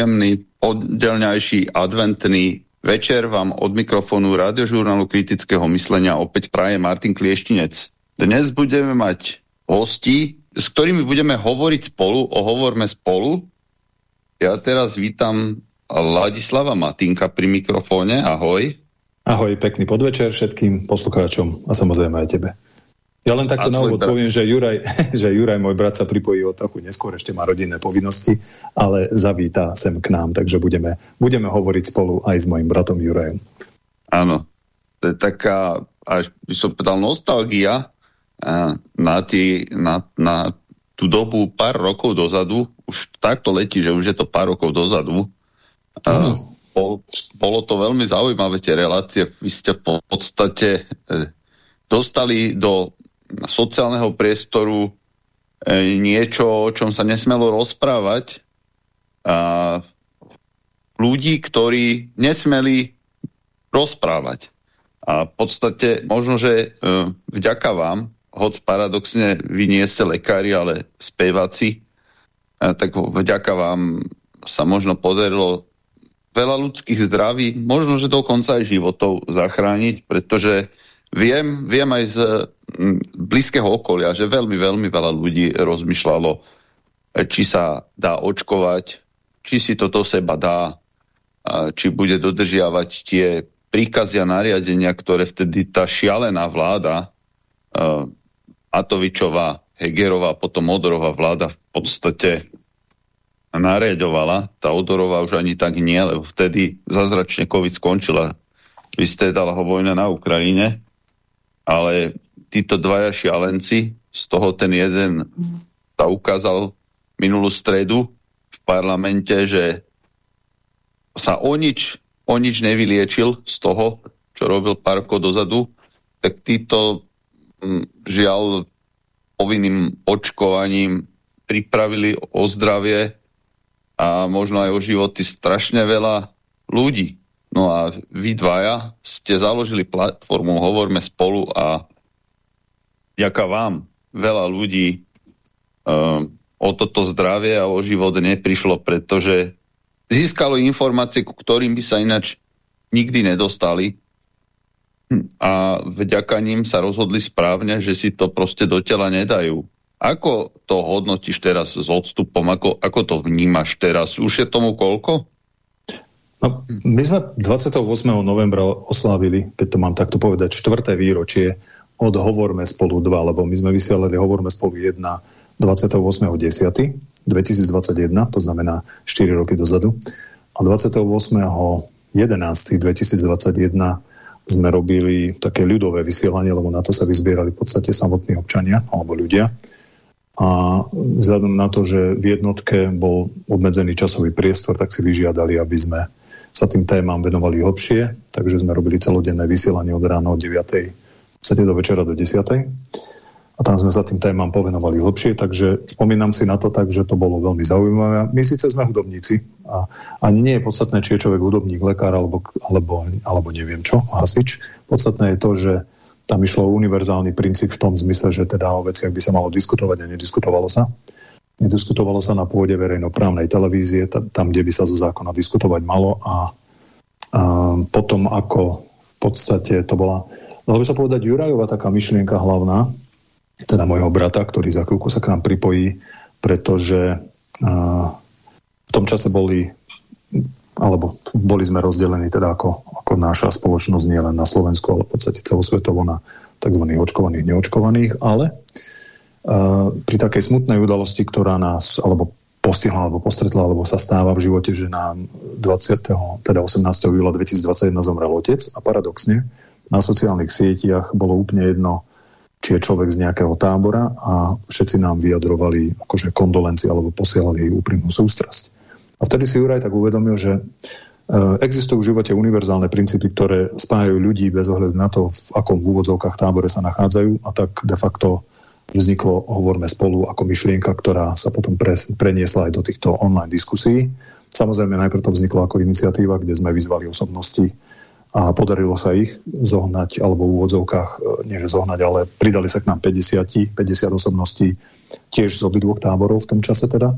Príjemný, poddelňajší, adventný večer vám od mikrofónu radiožurnálu kritického myslenia opäť praje Martin Klieštinec. Dnes budeme mať hosti, s ktorými budeme hovoriť spolu o Hovorme spolu. Ja teraz vítam Ladislava Matinka pri mikrofóne. Ahoj. Ahoj, pekný podvečer všetkým poslucháčom a samozrejme aj tebe. Ja len takto na úvod poviem, že Juraj, že Juraj, môj brat, sa pripojí o trochu neskôr, ešte má rodinné povinnosti, ale zavíta sem k nám, takže budeme, budeme hovoriť spolu aj s mojim bratom Jurajom. Áno, to je taká, až by som povedal, nostalgia na, tí, na, na tú dobu pár rokov dozadu, už takto letí, že už je to pár rokov dozadu. Mm. Bol, bolo to veľmi zaujímavé, tie relácie. Vy ste v podstate e, dostali do sociálneho priestoru e, niečo, o čom sa nesmelo rozprávať. A ľudí, ktorí nesmeli rozprávať. A v podstate možno, že e, vďaka vám, hoď paradoxne vy nie ste lekári, ale speváci, e, tak vďaka vám sa možno podarilo veľa ľudských zdraví, možno, že dokonca aj životov zachrániť, pretože Viem, viem aj z blízkeho okolia, že veľmi, veľmi veľa ľudí rozmýšľalo, e, či sa dá očkovať, či si to do seba dá, či bude dodržiavať tie príkazy a nariadenia, ktoré vtedy tá šialená vláda, uh, Atovičová, Hegerová, potom Odorová vláda v podstate nariadovala. Tá Odorová už ani tak nie, lebo vtedy zazračne COVID skončila. Vystredala ho vojna na Ukrajine ale títo dvaja šialenci, z toho ten jeden sa ukázal minulú stredu v parlamente, že sa o nič, o nič nevyliečil z toho, čo robil pár rokov dozadu, tak títo hm, žiaľ povinným očkovaním pripravili o zdravie a možno aj o životy strašne veľa ľudí. No a vy dvaja ste založili platformu Hovorme spolu a ďaká vám veľa ľudí um, o toto zdravie a o život neprišlo, pretože získalo informácie, ku ktorým by sa inač nikdy nedostali a vďaka ním sa rozhodli správne, že si to proste do tela nedajú. Ako to hodnotíš teraz s odstupom? Ako, ako to vnímaš teraz? Už je tomu koľko? No, my sme 28. novembra oslávili, keď to mám takto povedať, čtvrté výročie od Hovorme spolu 2, lebo my sme vysielali Hovorme spolu 1 28.10.2021, to znamená 4 roky dozadu. A 28.11.2021 sme robili také ľudové vysielanie, lebo na to sa vyzbierali v podstate samotní občania alebo ľudia. A vzhľadom na to, že v jednotke bol obmedzený časový priestor, tak si vyžiadali, aby sme sa tým témam venovali hlbšie, takže sme robili celodenné vysielanie od rána od 9. do večera do 10. A tam sme sa tým témam povenovali hlbšie, takže spomínam si na to tak, že to bolo veľmi zaujímavé. My síce sme hudobníci a ani nie je podstatné, či je človek hudobník, lekár alebo, alebo, alebo neviem čo, hasič. Podstatné je to, že tam išlo univerzálny princíp v tom zmysle, že teda o veciach by sa malo diskutovať a nediskutovalo sa. Nediskutovalo sa na pôde verejnoprávnej televízie, tam, kde by sa zo zákona diskutovať malo a, a potom ako v podstate to bola, dalo by sa povedať Jurajová taká myšlienka hlavná, teda môjho brata, ktorý za chvíľku sa k nám pripojí, pretože a, v tom čase boli alebo boli sme rozdelení teda ako, ako naša spoločnosť nie len na Slovensku, ale v podstate celosvetovo na tzv. očkovaných, neočkovaných, ale pri takej smutnej udalosti, ktorá nás alebo postihla alebo postretla, alebo sa stáva v živote, že nám 20. teda 18. júla 2021 zomrel otec a paradoxne na sociálnych sieťach bolo úplne jedno, či je človek z nejakého tábora a všetci nám vyjadrovali akože kondolenci alebo posielali úprimnú sústrasť. A vtedy si Juraj tak uvedomil, že e, existujú v živote univerzálne princípy, ktoré spájajú ľudí bez ohľadu na to, v akom v úvodzovkách tábore sa nachádzajú a tak de facto vzniklo Hovorme spolu ako myšlienka, ktorá sa potom pre, preniesla aj do týchto online diskusí. Samozrejme, najprv to vzniklo ako iniciatíva, kde sme vyzvali osobnosti a podarilo sa ich zohnať, alebo v úvodzovkách, e, nie že zohnať, ale pridali sa k nám 50, 50 osobností tiež z obidvoch táborov v tom čase teda.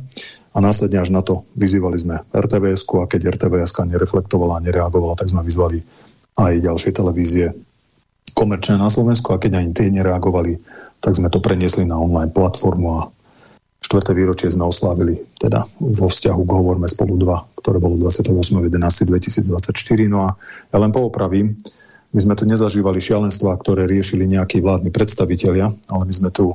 a následne až na to vyzývali sme rtvs a keď rtvs nereflektovala a nereagovala, tak sme vyzvali aj ďalšie televízie komerčné na Slovensku a keď ani tie nereagovali, tak sme to preniesli na online platformu a štvrté výročie sme oslávili teda vo vzťahu k Hovorme spolu 2, ktoré bolo 28.11.2024. No a ja len poopravím, my sme tu nezažívali šialenstva, ktoré riešili nejakí vládni predstavitelia, ale my sme tu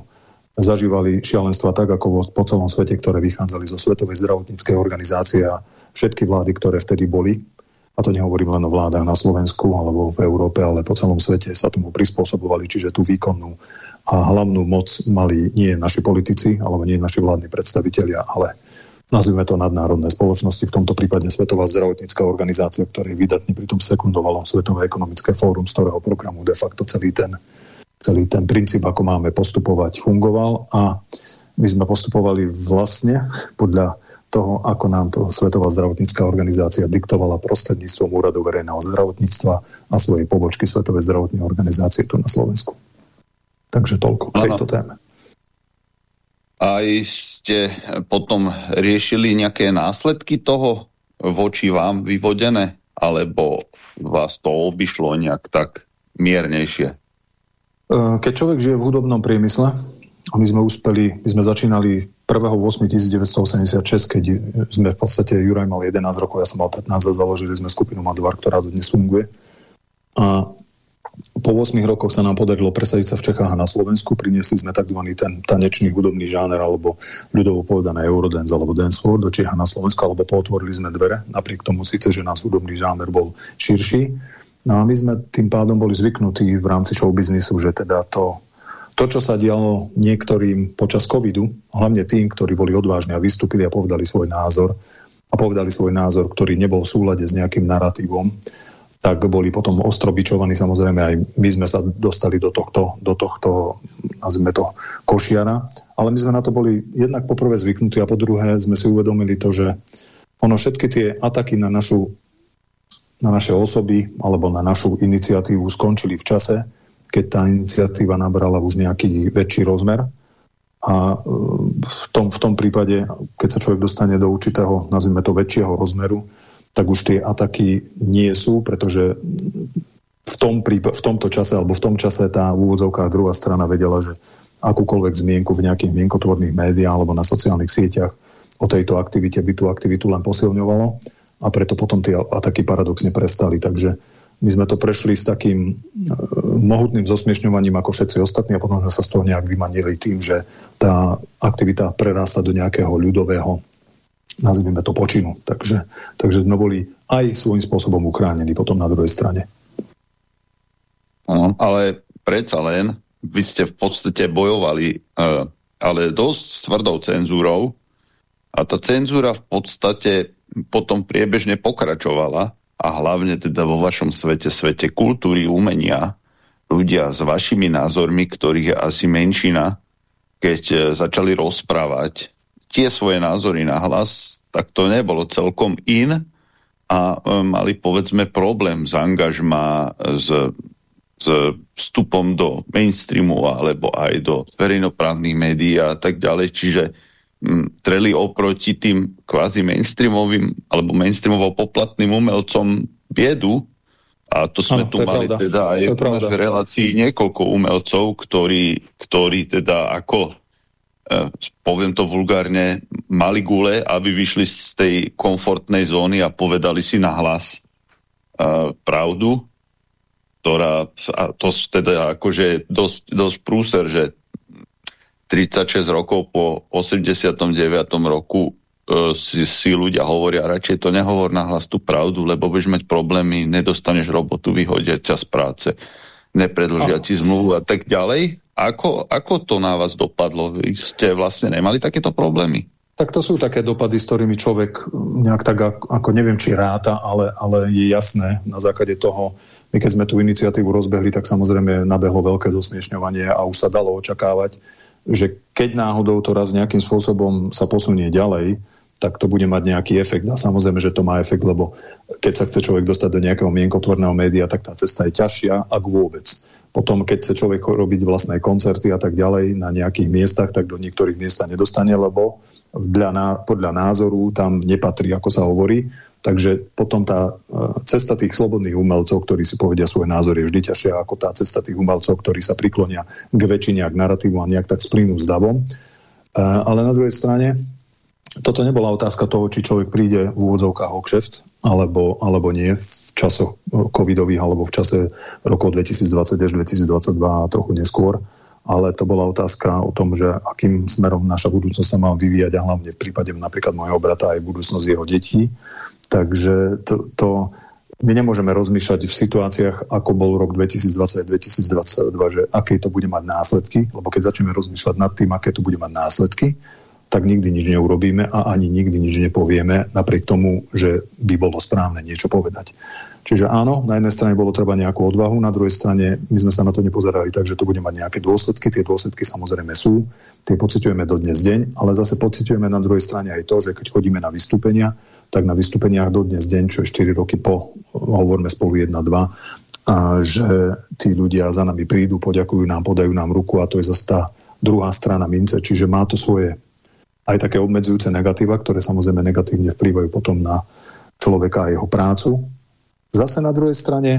zažívali šialenstva tak, ako po celom svete, ktoré vychádzali zo Svetovej zdravotníckej organizácie a všetky vlády, ktoré vtedy boli, a to nehovorím len o vládach na Slovensku alebo v Európe, ale po celom svete sa tomu prispôsobovali, čiže tú výkonnú a hlavnú moc mali nie naši politici alebo nie naši vládni predstavitelia, ale nazvime to nadnárodné spoločnosti, v tomto prípade Svetová zdravotnícká organizácia, ktorý vydatne pritom sekundovalo Svetové ekonomické fórum, z ktorého programu de facto celý ten celý ten princíp, ako máme postupovať, fungoval a my sme postupovali vlastne podľa toho, ako nám to Svetová zdravotnícká organizácia diktovala prostredníctvom Úradu verejného zdravotníctva a svojej pobočky Svetovej zdravotnej organizácie tu na Slovensku. Takže toľko k tejto téme. Aj ste potom riešili nejaké následky toho voči vám vyvodené? Alebo vás to obišlo nejak tak miernejšie? Eh, keď človek žije v hudobnom priemysle, a my sme uspeli, my sme začínali 1.8.1986, keď sme v podstate, Juraj mal 11 rokov, ja som mal 15 a založili sme skupinu Madvar, ktorá dnes funguje. A po 8 rokoch sa nám podarilo presadiť sa v Čechách a na Slovensku. Priniesli sme tzv. ten tanečný hudobný žáner, alebo ľudovo povedané Eurodance alebo Dancehall do Čech na Slovensku, alebo potvorili sme dvere, napriek tomu síce, že nás hudobný žáner bol širší No a my sme tým pádom boli zvyknutí v rámci showbiznisu, že teda to, to, čo sa dialo niektorým počas covidu, hlavne tým, ktorí boli odvážni a vystúpili a povedali svoj názor, a povedali svoj názor, ktorý nebol v súlade s nejakým narratívom, tak boli potom ostrobičovaní. Samozrejme aj my sme sa dostali do tohto, do tohto nazvime to, košiara. Ale my sme na to boli jednak poprvé zvyknutí a po druhé sme si uvedomili to, že ono všetky tie ataky na našu na naše osoby alebo na našu iniciatívu skončili v čase, keď tá iniciatíva nabrala už nejaký väčší rozmer. A e, v tom, v tom prípade, keď sa človek dostane do určitého, nazvime to väčšieho rozmeru, tak už tie ataky nie sú, pretože v, tom v tomto čase, alebo v tom čase tá v úvodzovkách druhá strana vedela, že akúkoľvek zmienku v nejakých mienkotvorných médiách alebo na sociálnych sieťach o tejto aktivite by tú aktivitu len posilňovalo a preto potom tie ataky paradoxne prestali. Takže my sme to prešli s takým e, mohutným zosmiešňovaním ako všetci ostatní a potom sme sa z toho nejak vymanili tým, že tá aktivita prerásta do nejakého ľudového nazvime to počinu. Takže, takže sme boli aj svojím spôsobom uchránení potom na druhej strane. No, ale predsa len vy ste v podstate bojovali, uh, ale dosť s tvrdou cenzúrou a tá cenzúra v podstate potom priebežne pokračovala a hlavne teda vo vašom svete, svete kultúry, umenia, ľudia s vašimi názormi, ktorých je asi menšina, keď e, začali rozprávať tie svoje názory na hlas, tak to nebolo celkom in a e, mali povedzme problém s angažma, s, s vstupom do mainstreamu alebo aj do verejnoprávnych médií a tak ďalej. Čiže treli oproti tým kvázi mainstreamovým alebo mainstreamovo poplatným umelcom biedu. A to sme ano, tu mali pravda. teda aj v našej relácii niekoľko umelcov, ktorí, ktorí teda ako poviem to vulgárne, mali gule, aby vyšli z tej komfortnej zóny a povedali si na hlas eh, pravdu, ktorá, a to teda akože dosť, dosť prúser, že 36 rokov po 89. roku e, si, si ľudia hovoria, radšej to nehovor na hlas tú pravdu, lebo budeš mať problémy, nedostaneš robotu, vyhodia ťa z práce, nepredlžia ti zmluvu a tak ďalej. Ako, ako to na vás dopadlo? Vy ste vlastne nemali takéto problémy? Tak to sú také dopady, s ktorými človek nejak tak, ako neviem, či ráta, ale, ale je jasné na základe toho, my keď sme tú iniciatívu rozbehli, tak samozrejme nabehlo veľké zosmiešňovanie a už sa dalo očakávať, že keď náhodou to raz nejakým spôsobom sa posunie ďalej, tak to bude mať nejaký efekt. A samozrejme, že to má efekt, lebo keď sa chce človek dostať do nejakého mienkotvorného média, tak tá cesta je ťažšia, ak vôbec. Potom, keď chce človek robiť vlastné koncerty a tak ďalej na nejakých miestach, tak do niektorých miest sa nedostane, lebo podľa názoru tam nepatrí, ako sa hovorí. Takže potom tá e, cesta tých slobodných umelcov, ktorí si povedia svoje názory, je vždy ťažšia ako tá cesta tých umelcov, ktorí sa priklonia k väčšine k narratívu a nejak tak splínu s davom. E, ale na druhej strane, toto nebola otázka toho, či človek príde v úvodzovkách o kšeft, alebo, alebo nie v časoch covidových, alebo v čase rokov 2020 až 2022 a trochu neskôr ale to bola otázka o tom, že akým smerom naša budúcnosť sa má vyvíjať a hlavne v prípade napríklad môjho brata aj budúcnosť jeho detí. Takže to, to my nemôžeme rozmýšľať v situáciách, ako bol rok 2020-2022, že aké to bude mať následky, lebo keď začneme rozmýšľať nad tým, aké to bude mať následky, tak nikdy nič neurobíme a ani nikdy nič nepovieme, napriek tomu, že by bolo správne niečo povedať. Čiže áno, na jednej strane bolo treba nejakú odvahu, na druhej strane my sme sa na to nepozerali tak, že to bude mať nejaké dôsledky. Tie dôsledky samozrejme sú, tie pociťujeme do dnes deň, ale zase pociťujeme na druhej strane aj to, že keď chodíme na vystúpenia, tak na vystúpeniach do dnes deň, čo je 4 roky po, hovoríme spolu 1-2, a že tí ľudia za nami prídu, poďakujú nám, podajú nám ruku a to je zase tá druhá strana mince, čiže má to svoje aj také obmedzujúce negatíva, ktoré samozrejme negatívne vplývajú potom na človeka a jeho prácu, Zase na druhej strane,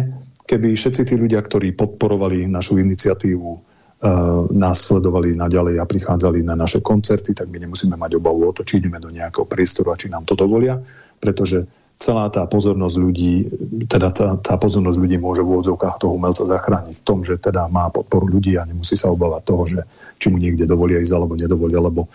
keby všetci tí ľudia, ktorí podporovali našu iniciatívu, uh, nás sledovali naďalej a prichádzali na naše koncerty, tak my nemusíme mať obavu o to, či ideme do nejakého priestoru a či nám to dovolia, pretože celá tá pozornosť ľudí, teda tá, tá pozornosť ľudí môže v úvodzovkách toho umelca zachrániť v tom, že teda má podporu ľudí a nemusí sa obávať toho, že či mu niekde dovolia ísť alebo nedovolia, lebo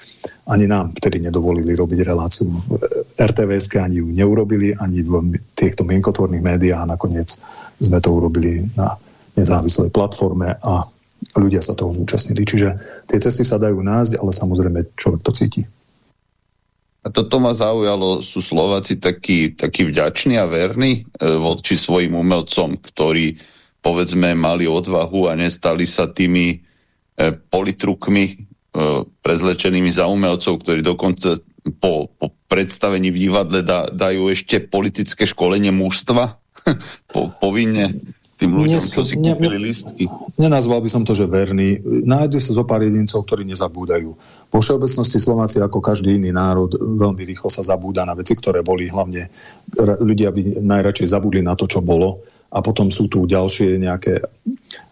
ani nám vtedy nedovolili robiť reláciu v RTVS, ani ju neurobili, ani v týchto mienkotvorných médiách a nakoniec sme to urobili na nezávislej platforme a ľudia sa toho zúčastnili. Čiže tie cesty sa dajú nájsť, ale samozrejme človek to cíti. A toto ma zaujalo, sú Slováci takí, takí vďační a verní e, voči svojim umelcom, ktorí povedzme mali odvahu a nestali sa tými e, politrukmi e, prezlečenými za umelcov, ktorí dokonca po, po predstavení v divadle da, dajú ešte politické školenie mužstva. Po, povinne tým ľuďom, Nes, čo si kúpili ne, listky. Nenazval by som to, že verný. Nájdu sa zo pár jedincov, ktorí nezabúdajú. Vo všeobecnosti Slováci, ako každý iný národ, veľmi rýchlo sa zabúda na veci, ktoré boli. Hlavne ľudia by najradšej zabudli na to, čo bolo a potom sú tu ďalšie nejaké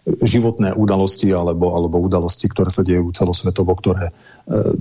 životné udalosti alebo, alebo udalosti, ktoré sa dejú celosvetovo, ktoré e,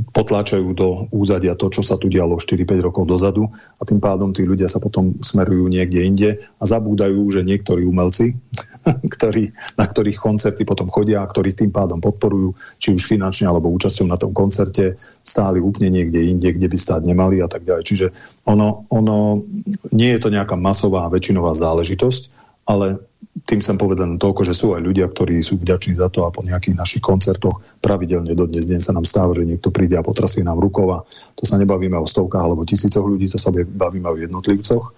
potláčajú do úzadia to, čo sa tu dialo 4-5 rokov dozadu a tým pádom tí ľudia sa potom smerujú niekde inde a zabúdajú, že niektorí umelci, ktorí, na ktorých koncerty potom chodia a ktorých tým pádom podporujú, či už finančne alebo účasťou na tom koncerte, stáli úplne niekde inde, kde by stáť nemali a tak ďalej. Čiže ono, ono nie je to nejaká masová väčšinová záležitosť, ale tým chcem povedať len toľko, že sú aj ľudia, ktorí sú vďační za to a po nejakých našich koncertoch pravidelne do dnes deň sa nám stáva, že niekto príde a potrasie nám rukova. To sa nebavíme o stovkách alebo tisícoch ľudí, to sa bavíme o jednotlivcoch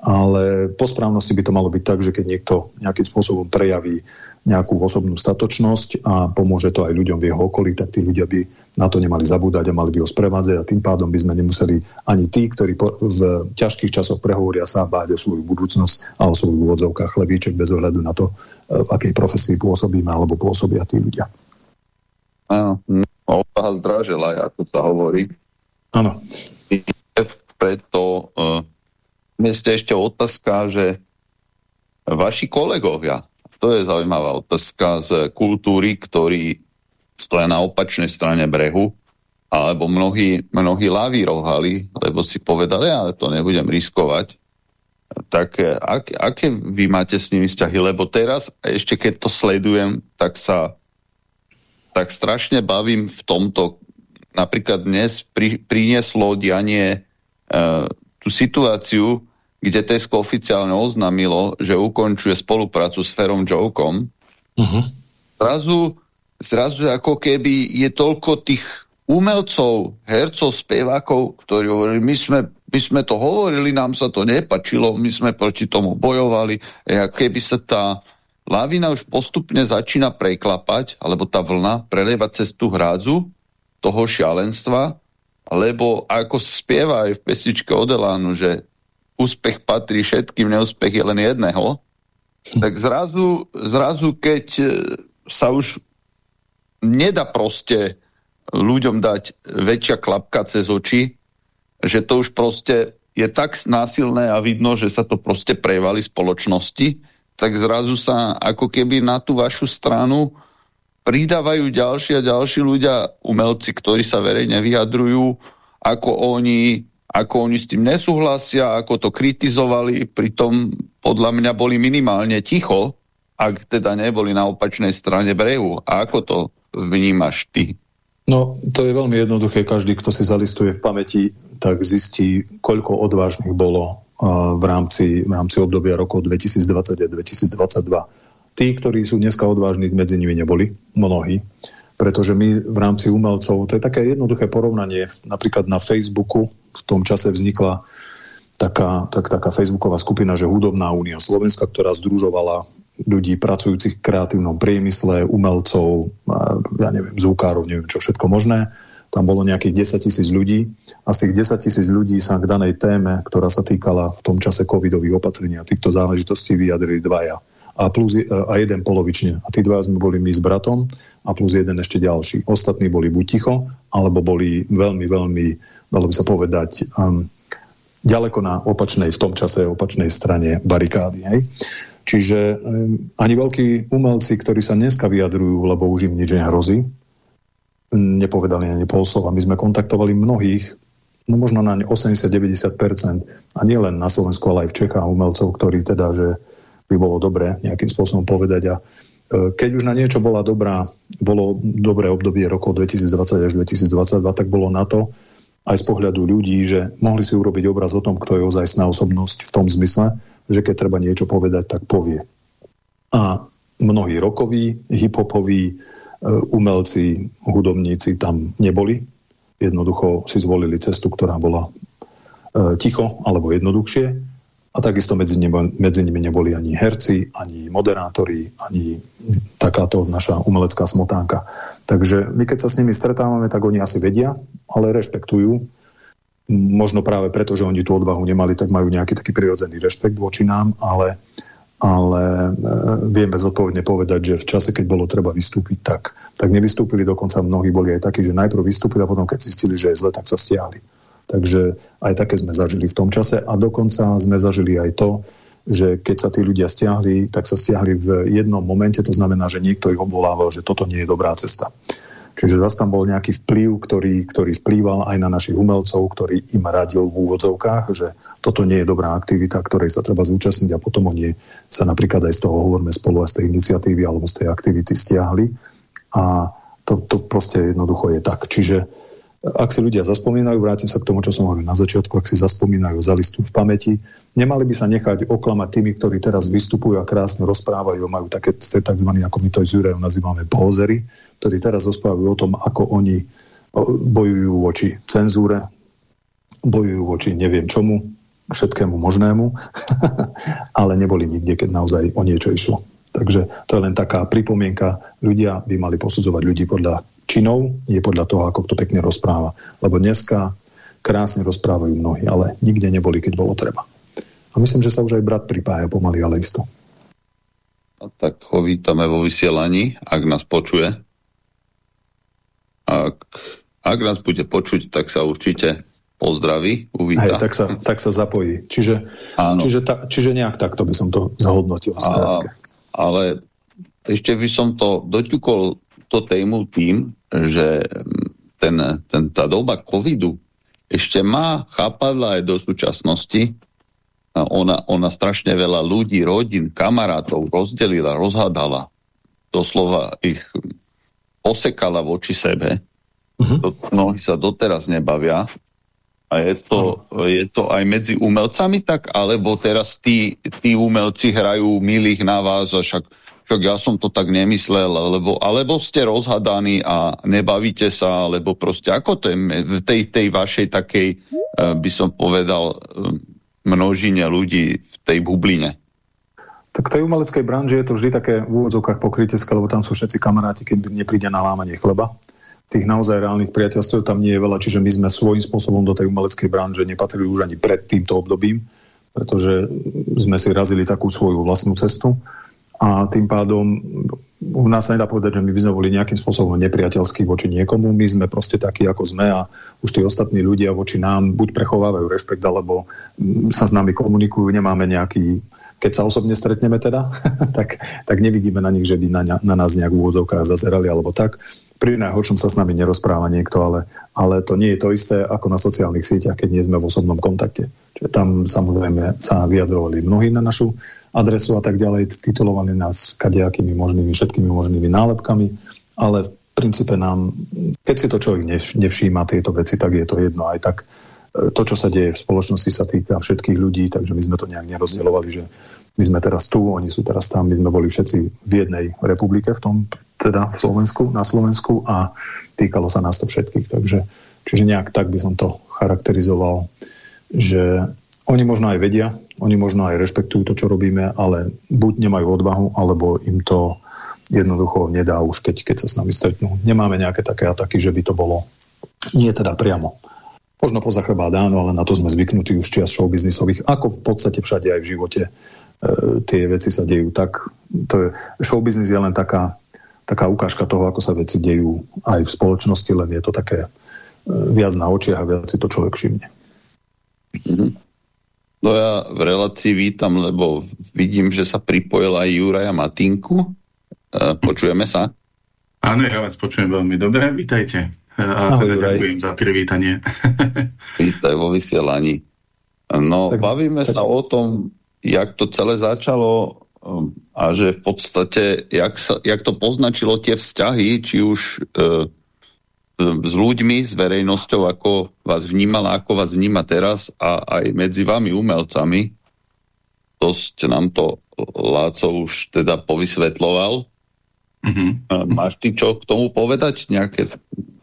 ale po správnosti by to malo byť tak, že keď niekto nejakým spôsobom prejaví nejakú osobnú statočnosť a pomôže to aj ľuďom v jeho okolí, tak tí ľudia by na to nemali zabúdať a mali by ho sprevádzať a tým pádom by sme nemuseli ani tí, ktorí v ťažkých časoch prehovoria sa báť o svoju budúcnosť a o svojich úvodzovkách chlebíček bez ohľadu na to, v akej profesii pôsobíme alebo pôsobia tí ľudia. Áno, ovaha zdražela, ako sa hovorí. Áno. Preto uh mieste ešte otázka, že vaši kolegovia, to je zaujímavá otázka z kultúry, ktorí stoja na opačnej strane brehu, alebo mnohí, mnohí lavírovali, lebo si povedali, ja to nebudem riskovať. Tak ak, aké vy máte s nimi vzťahy? Lebo teraz, ešte keď to sledujem, tak sa tak strašne bavím v tomto. Napríklad dnes pri, prinieslo dianie e, tú situáciu, kde Tesco oficiálne oznámilo, že ukončuje spoluprácu s Ferom Jokom, uh mhm. -huh. zrazu, zrazu ako keby je toľko tých umelcov, hercov, spevákov, ktorí hovorili, my sme, my sme to hovorili, nám sa to nepačilo, my sme proti tomu bojovali, a keby sa tá lavina už postupne začína preklapať, alebo tá vlna prelievať cez tú hrádzu toho šialenstva, lebo ako spieva aj v pesničke Odelánu, že úspech patrí všetkým, neúspech je len jedného, tak zrazu, zrazu keď e, sa už nedá proste ľuďom dať väčšia klapka cez oči, že to už proste je tak násilné a vidno, že sa to proste prejvali spoločnosti, tak zrazu sa ako keby na tú vašu stranu pridávajú ďalší a ďalší ľudia, umelci, ktorí sa verejne vyjadrujú, ako oni, ako oni s tým nesúhlasia, ako to kritizovali, pritom podľa mňa boli minimálne ticho, ak teda neboli na opačnej strane brehu. A ako to vnímaš ty? No, to je veľmi jednoduché. Každý, kto si zalistuje v pamäti, tak zistí, koľko odvážnych bolo v rámci, v rámci obdobia rokov 2020 a 2022. Tí, ktorí sú dneska odvážni, medzi nimi neboli, mnohí. Pretože my v rámci umelcov, to je také jednoduché porovnanie, napríklad na Facebooku v tom čase vznikla taká, tak, taká facebooková skupina, že Hudobná únia Slovenska, ktorá združovala ľudí pracujúcich v kreatívnom priemysle, umelcov, ja neviem, zúkárov, neviem čo všetko možné. Tam bolo nejakých 10 tisíc ľudí a z tých 10 tisíc ľudí sa k danej téme, ktorá sa týkala v tom čase covidových opatrení a týchto záležitostí vyjadrili dvaja. A, plus, a jeden polovične. A tí dva sme boli my s bratom a plus jeden ešte ďalší. Ostatní boli buď ticho, alebo boli veľmi, veľmi, dalo by sa povedať, um, ďaleko na opačnej, v tom čase opačnej strane barikády. Hej? Čiže ani veľkí umelci, ktorí sa dneska vyjadrujú, lebo už im nič nehrozí, nepovedali ani pol slova. My sme kontaktovali mnohých, no možno na 80-90%, a nie len na Slovensku, ale aj v Čechách umelcov, ktorí teda, že by bolo dobré nejakým spôsobom povedať. A e, keď už na niečo bola dobrá, bolo dobré obdobie rokov 2020 až 2022, tak bolo na to, aj z pohľadu ľudí, že mohli si urobiť obraz o tom, kto je ozajstná osobnosť v tom zmysle, že keď treba niečo povedať, tak povie. A mnohí rokoví, hiphopoví, e, umelci, hudobníci tam neboli. Jednoducho si zvolili cestu, ktorá bola e, ticho alebo jednoduchšie. A takisto medzi nimi, medzi nimi neboli ani herci, ani moderátori, ani takáto naša umelecká smotánka. Takže my keď sa s nimi stretávame, tak oni asi vedia, ale rešpektujú. Možno práve preto, že oni tú odvahu nemali, tak majú nejaký taký prirodzený rešpekt voči nám, ale, ale e, vieme zodpovedne povedať, že v čase, keď bolo treba vystúpiť, tak, tak nevystúpili, dokonca mnohí boli aj takí, že najprv vystúpili a potom, keď zistili, že je zle, tak sa stiahli. Takže aj také sme zažili v tom čase a dokonca sme zažili aj to, že keď sa tí ľudia stiahli, tak sa stiahli v jednom momente, to znamená, že niekto ich obvolával, že toto nie je dobrá cesta. Čiže zase tam bol nejaký vplyv, ktorý, ktorý vplýval aj na našich umelcov, ktorý im radil v úvodzovkách, že toto nie je dobrá aktivita, ktorej sa treba zúčastniť a potom oni sa napríklad aj z toho hovoríme spolu aj z tej iniciatívy alebo z tej aktivity stiahli. A to, to proste jednoducho je tak. Čiže ak si ľudia zaspomínajú, vrátim sa k tomu, čo som hovoril na začiatku, ak si zaspomínajú za listu v pamäti, nemali by sa nechať oklamať tými, ktorí teraz vystupujú a krásne rozprávajú, majú také tzv. ako my to z nazývame pózery, ktorí teraz rozprávajú o tom, ako oni bojujú voči cenzúre, bojujú voči neviem čomu, všetkému možnému, ale neboli nikde, keď naozaj o niečo išlo. Takže to je len taká pripomienka. Ľudia by mali posudzovať ľudí podľa činov, nie podľa toho, ako to pekne rozpráva. Lebo dneska krásne rozprávajú mnohí, ale nikde neboli, keď bolo treba. A myslím, že sa už aj brat pripája pomaly, ale isto. A tak ho vítame vo vysielaní, ak nás počuje. Ak, ak nás bude počuť, tak sa určite pozdraví, uvíta. Hej, tak, sa, tak sa zapojí. Čiže, čiže, ta, čiže nejak takto by som to zhodnotil. A, ale ešte by som to doťukol to tému tým, že ten, ten, tá doba covidu ešte má chápadla aj do súčasnosti. Ona, ona strašne veľa ľudí, rodín, kamarátov rozdelila, rozhadala. Doslova ich osekala voči sebe. Uh-huh. Mnohí sa doteraz nebavia. A je to, je to aj medzi umelcami tak, alebo teraz tí, tí umelci hrajú milých na vás a však však ja som to tak nemyslel, alebo, alebo ste rozhadaní a nebavíte sa, alebo proste ako to je v tej, tej vašej takej, uh, by som povedal, uh, množine ľudí v tej bubline? Tak v tej umeleckej branži je to vždy také v úvodzovkách pokrytecké, lebo tam sú všetci kamaráti, keď nepríde na lámanie chleba. Tých naozaj reálnych priateľstv tam nie je veľa, čiže my sme svojím spôsobom do tej umeleckej branže nepatrili už ani pred týmto obdobím, pretože sme si razili takú svoju vlastnú cestu a tým pádom u nás sa nedá povedať, že my by sme boli nejakým spôsobom nepriateľskí voči niekomu. My sme proste takí, ako sme a už tí ostatní ľudia voči nám buď prechovávajú rešpekt, alebo sa s nami komunikujú, nemáme nejaký keď sa osobne stretneme teda, tak, tak nevidíme na nich, že by na, na nás nejak v úvodzovkách zazerali alebo tak. Pri najhoršom sa s nami nerozpráva niekto, ale, ale to nie je to isté ako na sociálnych sieťach, keď nie sme v osobnom kontakte. Čiže tam samozrejme sa vyjadrovali mnohí na našu adresu a tak ďalej, titulovali nás kadejakými možnými, všetkými možnými nálepkami, ale v princípe nám, keď si to človek nevšíma tieto veci, tak je to jedno aj tak to, čo sa deje v spoločnosti, sa týka všetkých ľudí, takže my sme to nejak nerozdielovali, že my sme teraz tu, oni sú teraz tam, my sme boli všetci v jednej republike, v tom, teda v Slovensku, na Slovensku a týkalo sa nás to všetkých. Takže, čiže nejak tak by som to charakterizoval, že oni možno aj vedia, oni možno aj rešpektujú to, čo robíme, ale buď nemajú odvahu, alebo im to jednoducho nedá už, keď, keď sa s nami stretnú. Nemáme nejaké také ataky, že by to bolo nie teda priamo Možno poza chrbát áno, ale na to sme zvyknutí už čias showbiznisových, ako v podstate všade aj v živote e, tie veci sa dejú. Tak to je, showbiznis je len taká, taká ukážka toho, ako sa veci dejú aj v spoločnosti, len je to také e, viac na očiach a viac si to človek všimne. Mm-hmm. No ja v relácii vítam, lebo vidím, že sa pripojil aj Juraja Matinku. E, počujeme sa? Áno, ja vás počujem veľmi dobre. Vítajte. A Ahoj, ďakujem za privítanie. Vítaj vo vysielaní. No, tak, bavíme tak... sa o tom, jak to celé začalo um, a že v podstate, jak, sa, jak to poznačilo tie vzťahy, či už e, s ľuďmi, s verejnosťou, ako vás vnímala, ako vás vníma teraz a aj medzi vami umelcami. Dosť nám to Láco už teda povysvetloval. Mm -hmm. Máš ty čo k tomu povedať? Nejaké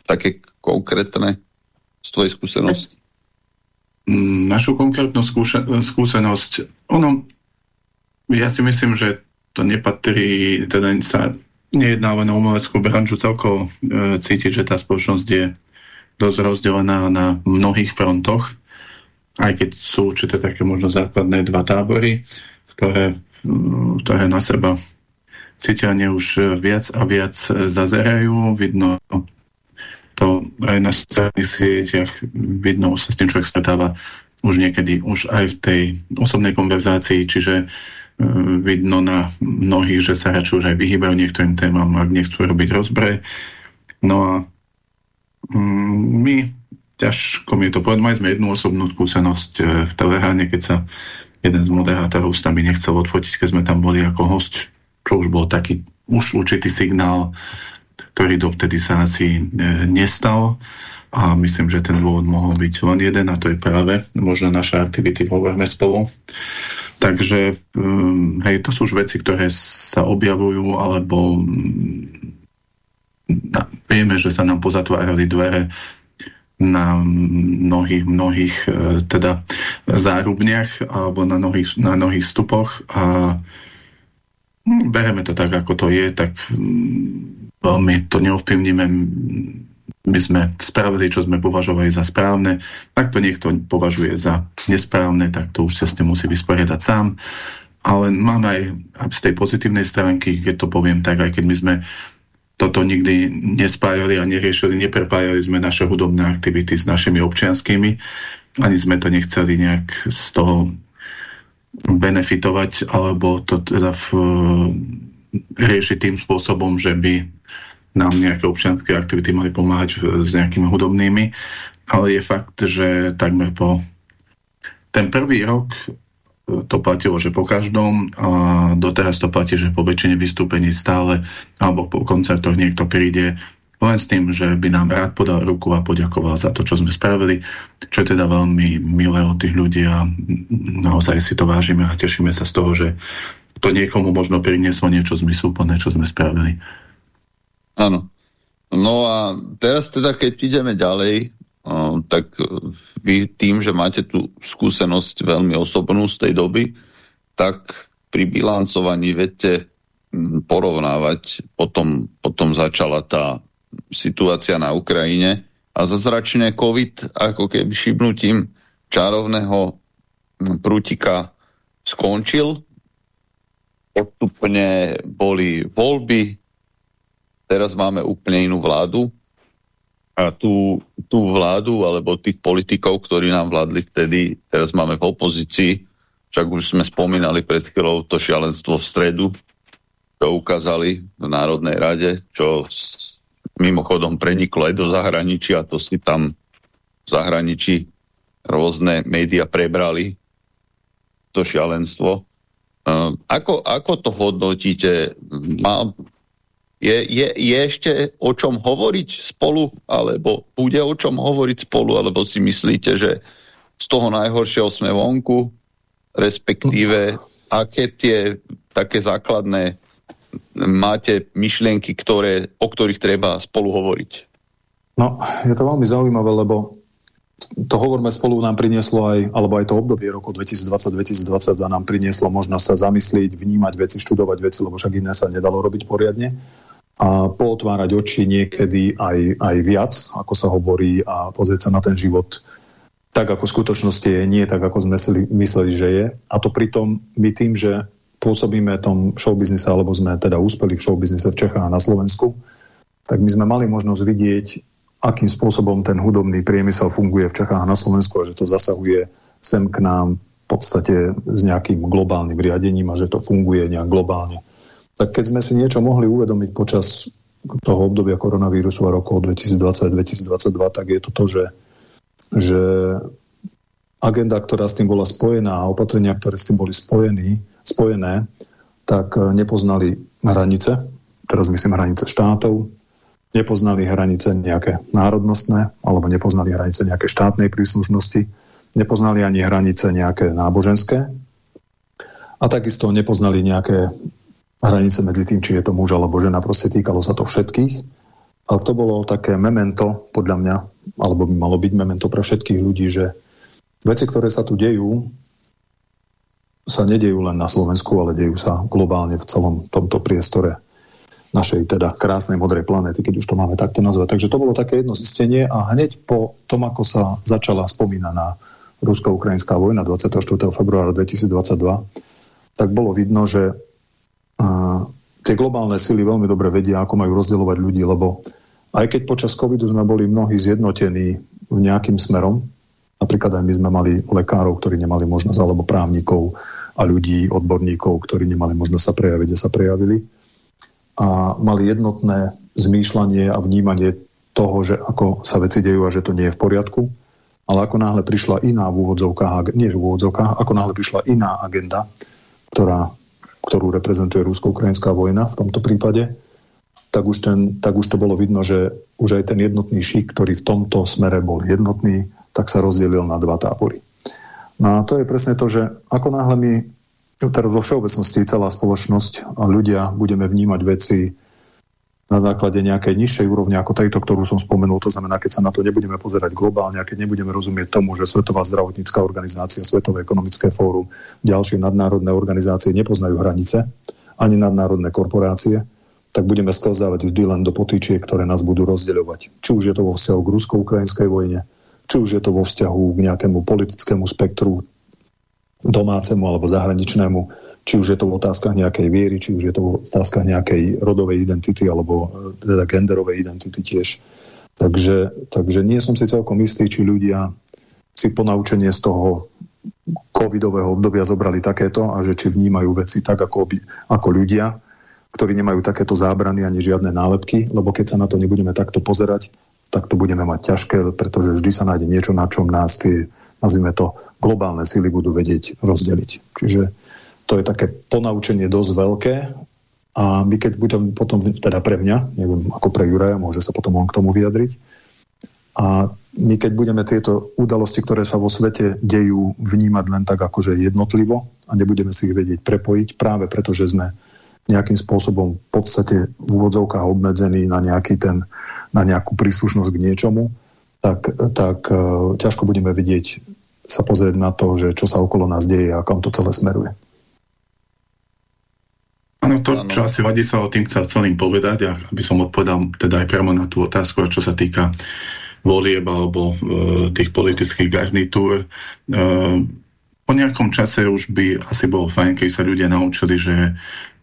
také konkrétne z tvojej skúsenosti? Našu konkrétnu skúsenosť, ono, ja si myslím, že to nepatrí, teda sa nejedná len o umeleckú branžu, celkovo e, cítiť, že tá spoločnosť je dosť rozdelená na mnohých frontoch, aj keď sú určité také možno základné dva tábory, ktoré, ktoré na seba cítia už viac a viac zazerajú. Vidno to aj na sociálnych sieťach vidno, sa s tým človek stretáva už niekedy, už aj v tej osobnej konverzácii, čiže vidno na mnohých, že sa radšej už aj vyhýbajú niektorým témam, ak nechcú robiť rozbre. No a um, my ťažko mi to povedať, sme jednu osobnú skúsenosť uh, v Teleháne, keď sa jeden z moderátorov s nami nechcel odfotiť, keď sme tam boli ako host, čo už bol taký už určitý signál ktorý dovtedy sa asi e, nestal. A myslím, že ten dôvod mohol byť len jeden a to je práve možno naše aktivity Hovorme spolu. Takže um, hej, to sú už veci, ktoré sa objavujú alebo na, vieme, že sa nám pozatvárali dvere na mnohých, mnohých e, teda zárubniach alebo na mnohých, na mnohých stupoch a hm, bereme to tak, ako to je, tak hm, veľmi to neovplyvníme. My sme spravili, čo sme považovali za správne. Ak to niekto považuje za nesprávne, tak to už sa s tým musí vysporiadať sám. Ale mám aj z tej pozitívnej stránky, keď to poviem tak, aj keď my sme toto nikdy nespájali a neriešili, neprepájali sme naše hudobné aktivity s našimi občianskými, ani sme to nechceli nejak z toho benefitovať, alebo to teda v, riešiť tým spôsobom, že by nám nejaké občianské aktivity mali pomáhať s nejakými hudobnými, ale je fakt, že takmer po ten prvý rok e, to platilo, že po každom a doteraz to platí, že po väčšine vystúpení stále alebo po koncertoch niekto príde len s tým, že by nám rád podal ruku a poďakoval za to, čo sme spravili, čo je teda veľmi milé od tých ľudí a naozaj si to vážime a tešíme sa z toho, že to niekomu možno prinieslo niečo zmysluplné, čo sme spravili. Áno. No a teraz teda, keď ideme ďalej, tak vy tým, že máte tú skúsenosť veľmi osobnú z tej doby, tak pri bilancovaní viete porovnávať. Potom, potom začala tá situácia na Ukrajine a zazračne COVID ako keby šibnutím čarovného prútika skončil. postupne boli voľby, teraz máme úplne inú vládu a tú, tú vládu alebo tých politikov, ktorí nám vládli vtedy, teraz máme v opozícii, však už sme spomínali pred chvíľou to šialenstvo v stredu, čo ukázali v Národnej rade, čo mimochodom preniklo aj do zahraničia, to si tam v zahraničí rôzne média prebrali, to šialenstvo. Uh, ako, ako to hodnotíte? Má, je, je, je ešte o čom hovoriť spolu, alebo bude o čom hovoriť spolu, alebo si myslíte, že z toho najhoršieho sme vonku, respektíve aké tie také základné máte myšlienky, ktoré, o ktorých treba spolu hovoriť? No, je to veľmi zaujímavé, lebo to hovorme spolu nám prinieslo aj, alebo aj to obdobie roku 2020-2022 nám prinieslo možnosť sa zamyslieť, vnímať veci, študovať veci, lebo však iné sa nedalo robiť poriadne a pootvárať oči niekedy aj, aj viac, ako sa hovorí a pozrieť sa na ten život tak, ako v skutočnosti je, nie tak, ako sme mysleli, že je. A to pritom my tým, že pôsobíme tom showbiznise, alebo sme teda úspeli v showbiznise v Čechách a na Slovensku, tak my sme mali možnosť vidieť, akým spôsobom ten hudobný priemysel funguje v Čechách a na Slovensku a že to zasahuje sem k nám v podstate s nejakým globálnym riadením a že to funguje nejak globálne. Tak keď sme si niečo mohli uvedomiť počas toho obdobia koronavírusu a rokov 2020-2022, tak je to to, že, že agenda, ktorá s tým bola spojená a opatrenia, ktoré s tým boli spojení, spojené, tak e, nepoznali hranice, teraz myslím hranice štátov, nepoznali hranice nejaké národnostné, alebo nepoznali hranice nejaké štátnej príslušnosti, nepoznali ani hranice nejaké náboženské a takisto nepoznali nejaké hranice medzi tým, či je to muž alebo žena, proste týkalo sa to všetkých. Ale to bolo také memento, podľa mňa, alebo by malo byť memento pre všetkých ľudí, že veci, ktoré sa tu dejú, sa nedejú len na Slovensku, ale dejú sa globálne v celom tomto priestore našej teda krásnej modrej planéty, keď už to máme takto nazvať. Takže to bolo také jedno zistenie a hneď po tom, ako sa začala spomínaná rusko-ukrajinská vojna 24. februára 2022, tak bolo vidno, že a, tie globálne sily veľmi dobre vedia, ako majú rozdielovať ľudí, lebo aj keď počas covidu sme boli mnohí zjednotení nejakým smerom, napríklad aj my sme mali lekárov, ktorí nemali možnosť, alebo právnikov, a ľudí, odborníkov, ktorí nemali možnosť sa prejaviť a sa prejavili. A mali jednotné zmýšľanie a vnímanie toho, že ako sa veci dejú a že to nie je v poriadku. Ale ako náhle prišla iná v úvodzovkách, nie v úvodzovkách, ako náhle prišla iná agenda, ktorá, ktorú reprezentuje Rusko-Ukrajinská vojna v tomto prípade, tak už, ten, tak už to bolo vidno, že už aj ten jednotný šik, ktorý v tomto smere bol jednotný, tak sa rozdelil na dva tábory. No a to je presne to, že ako náhle my, teraz vo všeobecnosti celá spoločnosť a ľudia budeme vnímať veci na základe nejakej nižšej úrovne ako tejto, ktorú som spomenul. To znamená, keď sa na to nebudeme pozerať globálne a keď nebudeme rozumieť tomu, že Svetová zdravotnícká organizácia, Svetové ekonomické fórum, ďalšie nadnárodné organizácie nepoznajú hranice, ani nadnárodné korporácie, tak budeme sklzávať vždy len do potýčiek, ktoré nás budú rozdeľovať. Či už je to vo vzťahu k rusko-ukrajinskej vojne, či už je to vo vzťahu k nejakému politickému spektru domácemu alebo zahraničnému, či už je to v otázkach nejakej viery, či už je to v otázkach nejakej rodovej identity alebo e, teda genderovej identity tiež. Takže, takže nie som si celkom istý, či ľudia si ponaučenie z toho covidového obdobia zobrali takéto a že či vnímajú veci tak ako, ako ľudia, ktorí nemajú takéto zábrany ani žiadne nálepky, lebo keď sa na to nebudeme takto pozerať, tak to budeme mať ťažké, pretože vždy sa nájde niečo, na čom nás tie, nazvime to, globálne sily budú vedieť rozdeliť. Čiže to je také ponaučenie dosť veľké a my keď budem potom, teda pre mňa, neviem ako pre Juraja, môže sa potom on k tomu vyjadriť, a my keď budeme tieto udalosti, ktoré sa vo svete dejú, vnímať len tak akože jednotlivo a nebudeme si ich vedieť prepojiť práve preto, že sme nejakým spôsobom v podstate v úvodzovkách obmedzený na, nejaký ten, na nejakú príslušnosť k niečomu, tak, tak uh, ťažko budeme vidieť sa pozrieť na to, že čo sa okolo nás deje a kam to celé smeruje. Áno, to, čo asi o tým chcel celým povedať, a aby som odpovedal teda aj priamo na tú otázku, čo sa týka volieb alebo e, tých politických garnitúr. E, po nejakom čase už by asi bolo fajn, keď sa ľudia naučili, že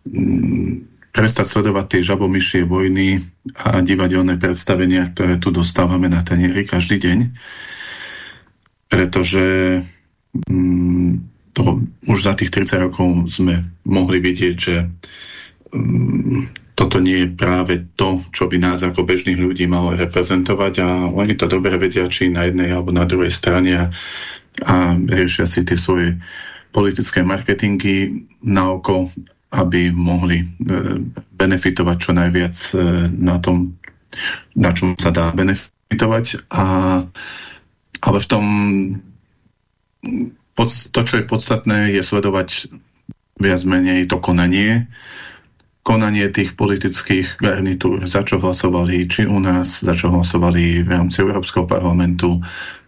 mm, prestať sledovať tie žabomyšie vojny a divadelné predstavenia, ktoré tu dostávame na tanieri každý deň. Pretože mm, to už za tých 30 rokov sme mohli vidieť, že um, toto nie je práve to, čo by nás ako bežných ľudí malo reprezentovať a oni to dobre vedia, či na jednej alebo na druhej strane a, a riešia si tie svoje politické marketingy na oko, aby mohli e, benefitovať čo najviac e, na tom, na čom sa dá benefitovať. A, ale v tom to, čo je podstatné, je sledovať viac menej to konanie, konanie tých politických garnitúr, za čo hlasovali, či u nás, za čo hlasovali v rámci Európskeho parlamentu,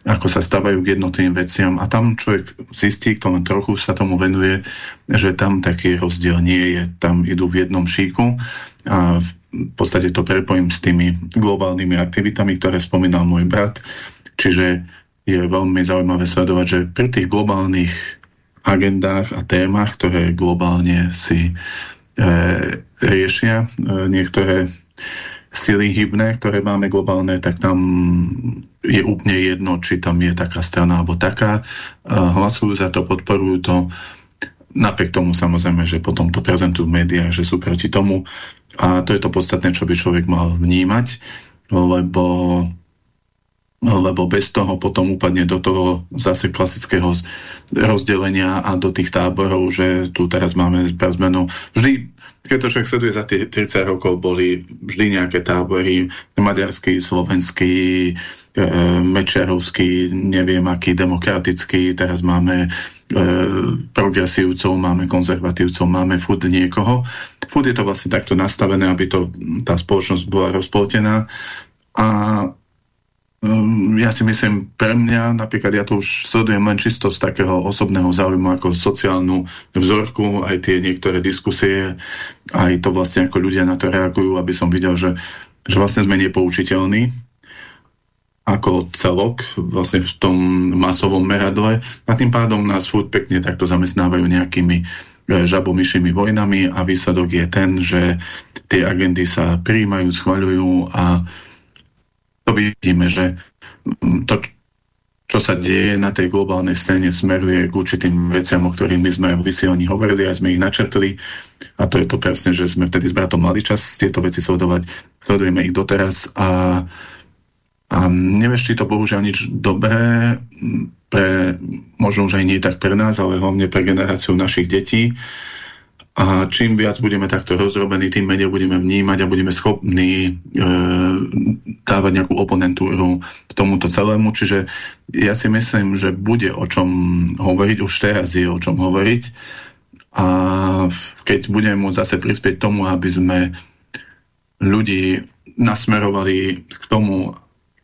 ako sa stávajú k jednotným veciam. A tam človek zistí, kto len trochu sa tomu venuje, že tam taký rozdiel nie je. Tam idú v jednom šíku a v podstate to prepojím s tými globálnymi aktivitami, ktoré spomínal môj brat. Čiže je veľmi zaujímavé sledovať, že pri tých globálnych agendách a témach, ktoré globálne si e, riešia e, niektoré sily hybné, ktoré máme globálne, tak tam je úplne jedno, či tam je taká strana alebo taká. E, hlasujú za to, podporujú to. Napriek tomu samozrejme, že potom to prezentujú v médiách, že sú proti tomu. A to je to podstatné, čo by človek mal vnímať, lebo lebo bez toho potom upadne do toho zase klasického rozdelenia a do tých táborov, že tu teraz máme zmenu. Vždy, keď to však sleduje za tie 30 rokov, boli vždy nejaké tábory, maďarský, slovenský, e, mečerovský, neviem aký, demokratický, teraz máme e, progresívcov, máme konzervatívcov, máme fud niekoho. Fud je to vlastne takto nastavené, aby to, tá spoločnosť bola rozpoltená a ja si myslím, pre mňa, napríklad ja to už sledujem len čisto z takého osobného záujmu ako sociálnu vzorku, aj tie niektoré diskusie, aj to vlastne ako ľudia na to reagujú, aby som videl, že, že vlastne sme nepoučiteľní ako celok vlastne v tom masovom meradle. A tým pádom nás furt pekne takto zamestnávajú nejakými e, žabomyšimi vojnami a výsledok je ten, že tie agendy sa príjmajú, schvaľujú a to vidíme, že to, čo sa deje na tej globálnej scéne, smeruje k určitým veciam, o ktorých my sme v vysielaní hovorili a sme ich načrtli. A to je to presne, že sme vtedy s bratom mali čas tieto veci sledovať. Sledujeme ich doteraz a, a nevešti to bohužiaľ nič dobré pre, možno už aj nie tak pre nás, ale hlavne pre generáciu našich detí a čím viac budeme takto rozrobení, tým menej budeme vnímať a budeme schopní e, dávať nejakú oponentúru k tomuto celému. Čiže ja si myslím, že bude o čom hovoriť, už teraz je o čom hovoriť. A keď budeme môcť zase prispieť tomu, aby sme ľudí nasmerovali k tomu,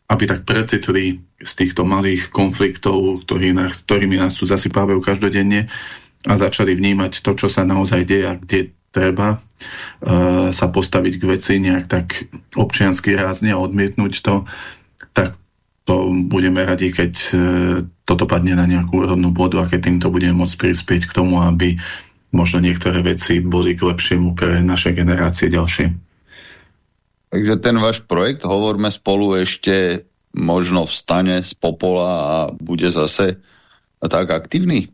aby tak precitli z týchto malých konfliktov, ktorý, ktorými nás tu zasypávajú každodenne, a začali vnímať to, čo sa naozaj deje a kde treba uh, sa postaviť k veci nejak tak občiansky rázne a odmietnúť to, tak to budeme radi, keď uh, toto padne na nejakú úrodnú bodu a keď týmto budeme môcť prispieť k tomu, aby možno niektoré veci boli k lepšiemu pre naše generácie ďalšie. Takže ten váš projekt Hovorme spolu ešte možno vstane z popola a bude zase tak aktívny?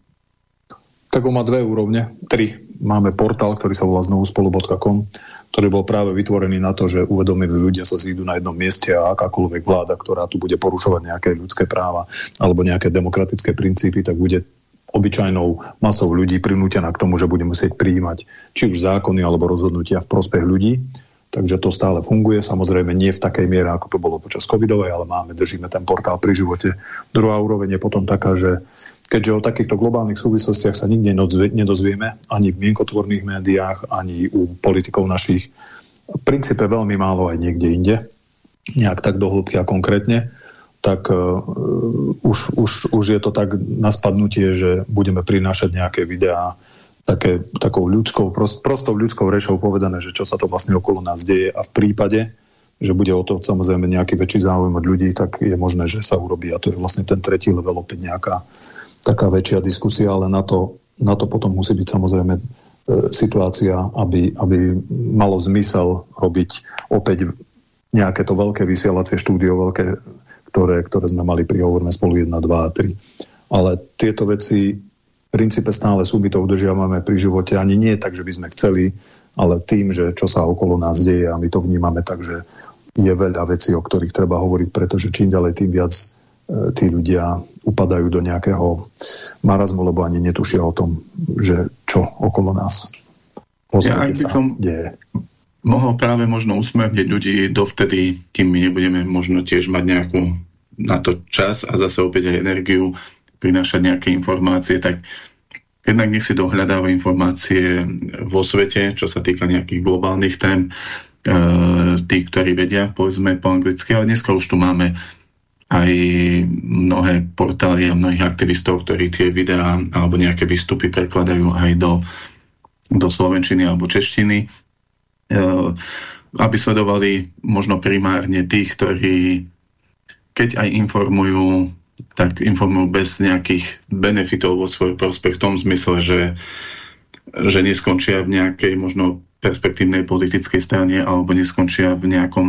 Tak on má dve úrovne, tri. Máme portál, ktorý sa volá znovuspolu.com, ktorý bol práve vytvorený na to, že uvedomili ľudia sa zídu na jednom mieste a akákoľvek vláda, ktorá tu bude porušovať nejaké ľudské práva alebo nejaké demokratické princípy, tak bude obyčajnou masou ľudí prinútená k tomu, že bude musieť prijímať či už zákony alebo rozhodnutia v prospech ľudí Takže to stále funguje, samozrejme nie v takej miere, ako to bolo počas covidovej, ale máme, držíme ten portál pri živote. Druhá úroveň je potom taká, že keďže o takýchto globálnych súvislostiach sa nikde nedozvieme, ani v mienkotvorných médiách, ani u politikov našich, v princípe veľmi málo aj niekde inde, nejak tak do hĺbky a konkrétne, tak uh, už, už, už je to tak na spadnutie, že budeme prinášať nejaké videá, také, takou ľudskou, prost, prostou ľudskou rešou povedané, že čo sa to vlastne okolo nás deje a v prípade, že bude o to samozrejme nejaký väčší záujem od ľudí, tak je možné, že sa urobí a to je vlastne ten tretí level opäť nejaká, taká väčšia diskusia, ale na to, na to potom musí byť samozrejme e, situácia, aby, aby malo zmysel robiť opäť nejaké to veľké vysielacie štúdio, veľké, ktoré, ktoré sme mali pri hovorme spolu 1, 2 a 3. Ale tieto veci v princípe stále sú, my to udržiavame pri živote, ani nie tak, že by sme chceli, ale tým, že čo sa okolo nás deje a my to vnímame tak, že je veľa vecí, o ktorých treba hovoriť, pretože čím ďalej, tým viac e, tí ľudia upadajú do nejakého marazmu, lebo ani netušia o tom, že čo okolo nás ja, ak by som deje. mohol práve možno usmerniť ľudí dovtedy, kým my nebudeme možno tiež mať nejakú na to čas a zase opäť aj energiu prinášať nejaké informácie, tak jednak nech si dohľadáva informácie vo svete, čo sa týka nejakých globálnych tém, e, tí, ktorí vedia, povedzme po anglicky, ale dneska už tu máme aj mnohé portály a mnohých aktivistov, ktorí tie videá alebo nejaké výstupy prekladajú aj do, do slovenčiny alebo češtiny, e, aby sledovali možno primárne tých, ktorí keď aj informujú tak informujú bez nejakých benefitov vo svoj prospech v tom zmysle, že, že neskončia v nejakej možno perspektívnej politickej strane alebo neskončia v nejakom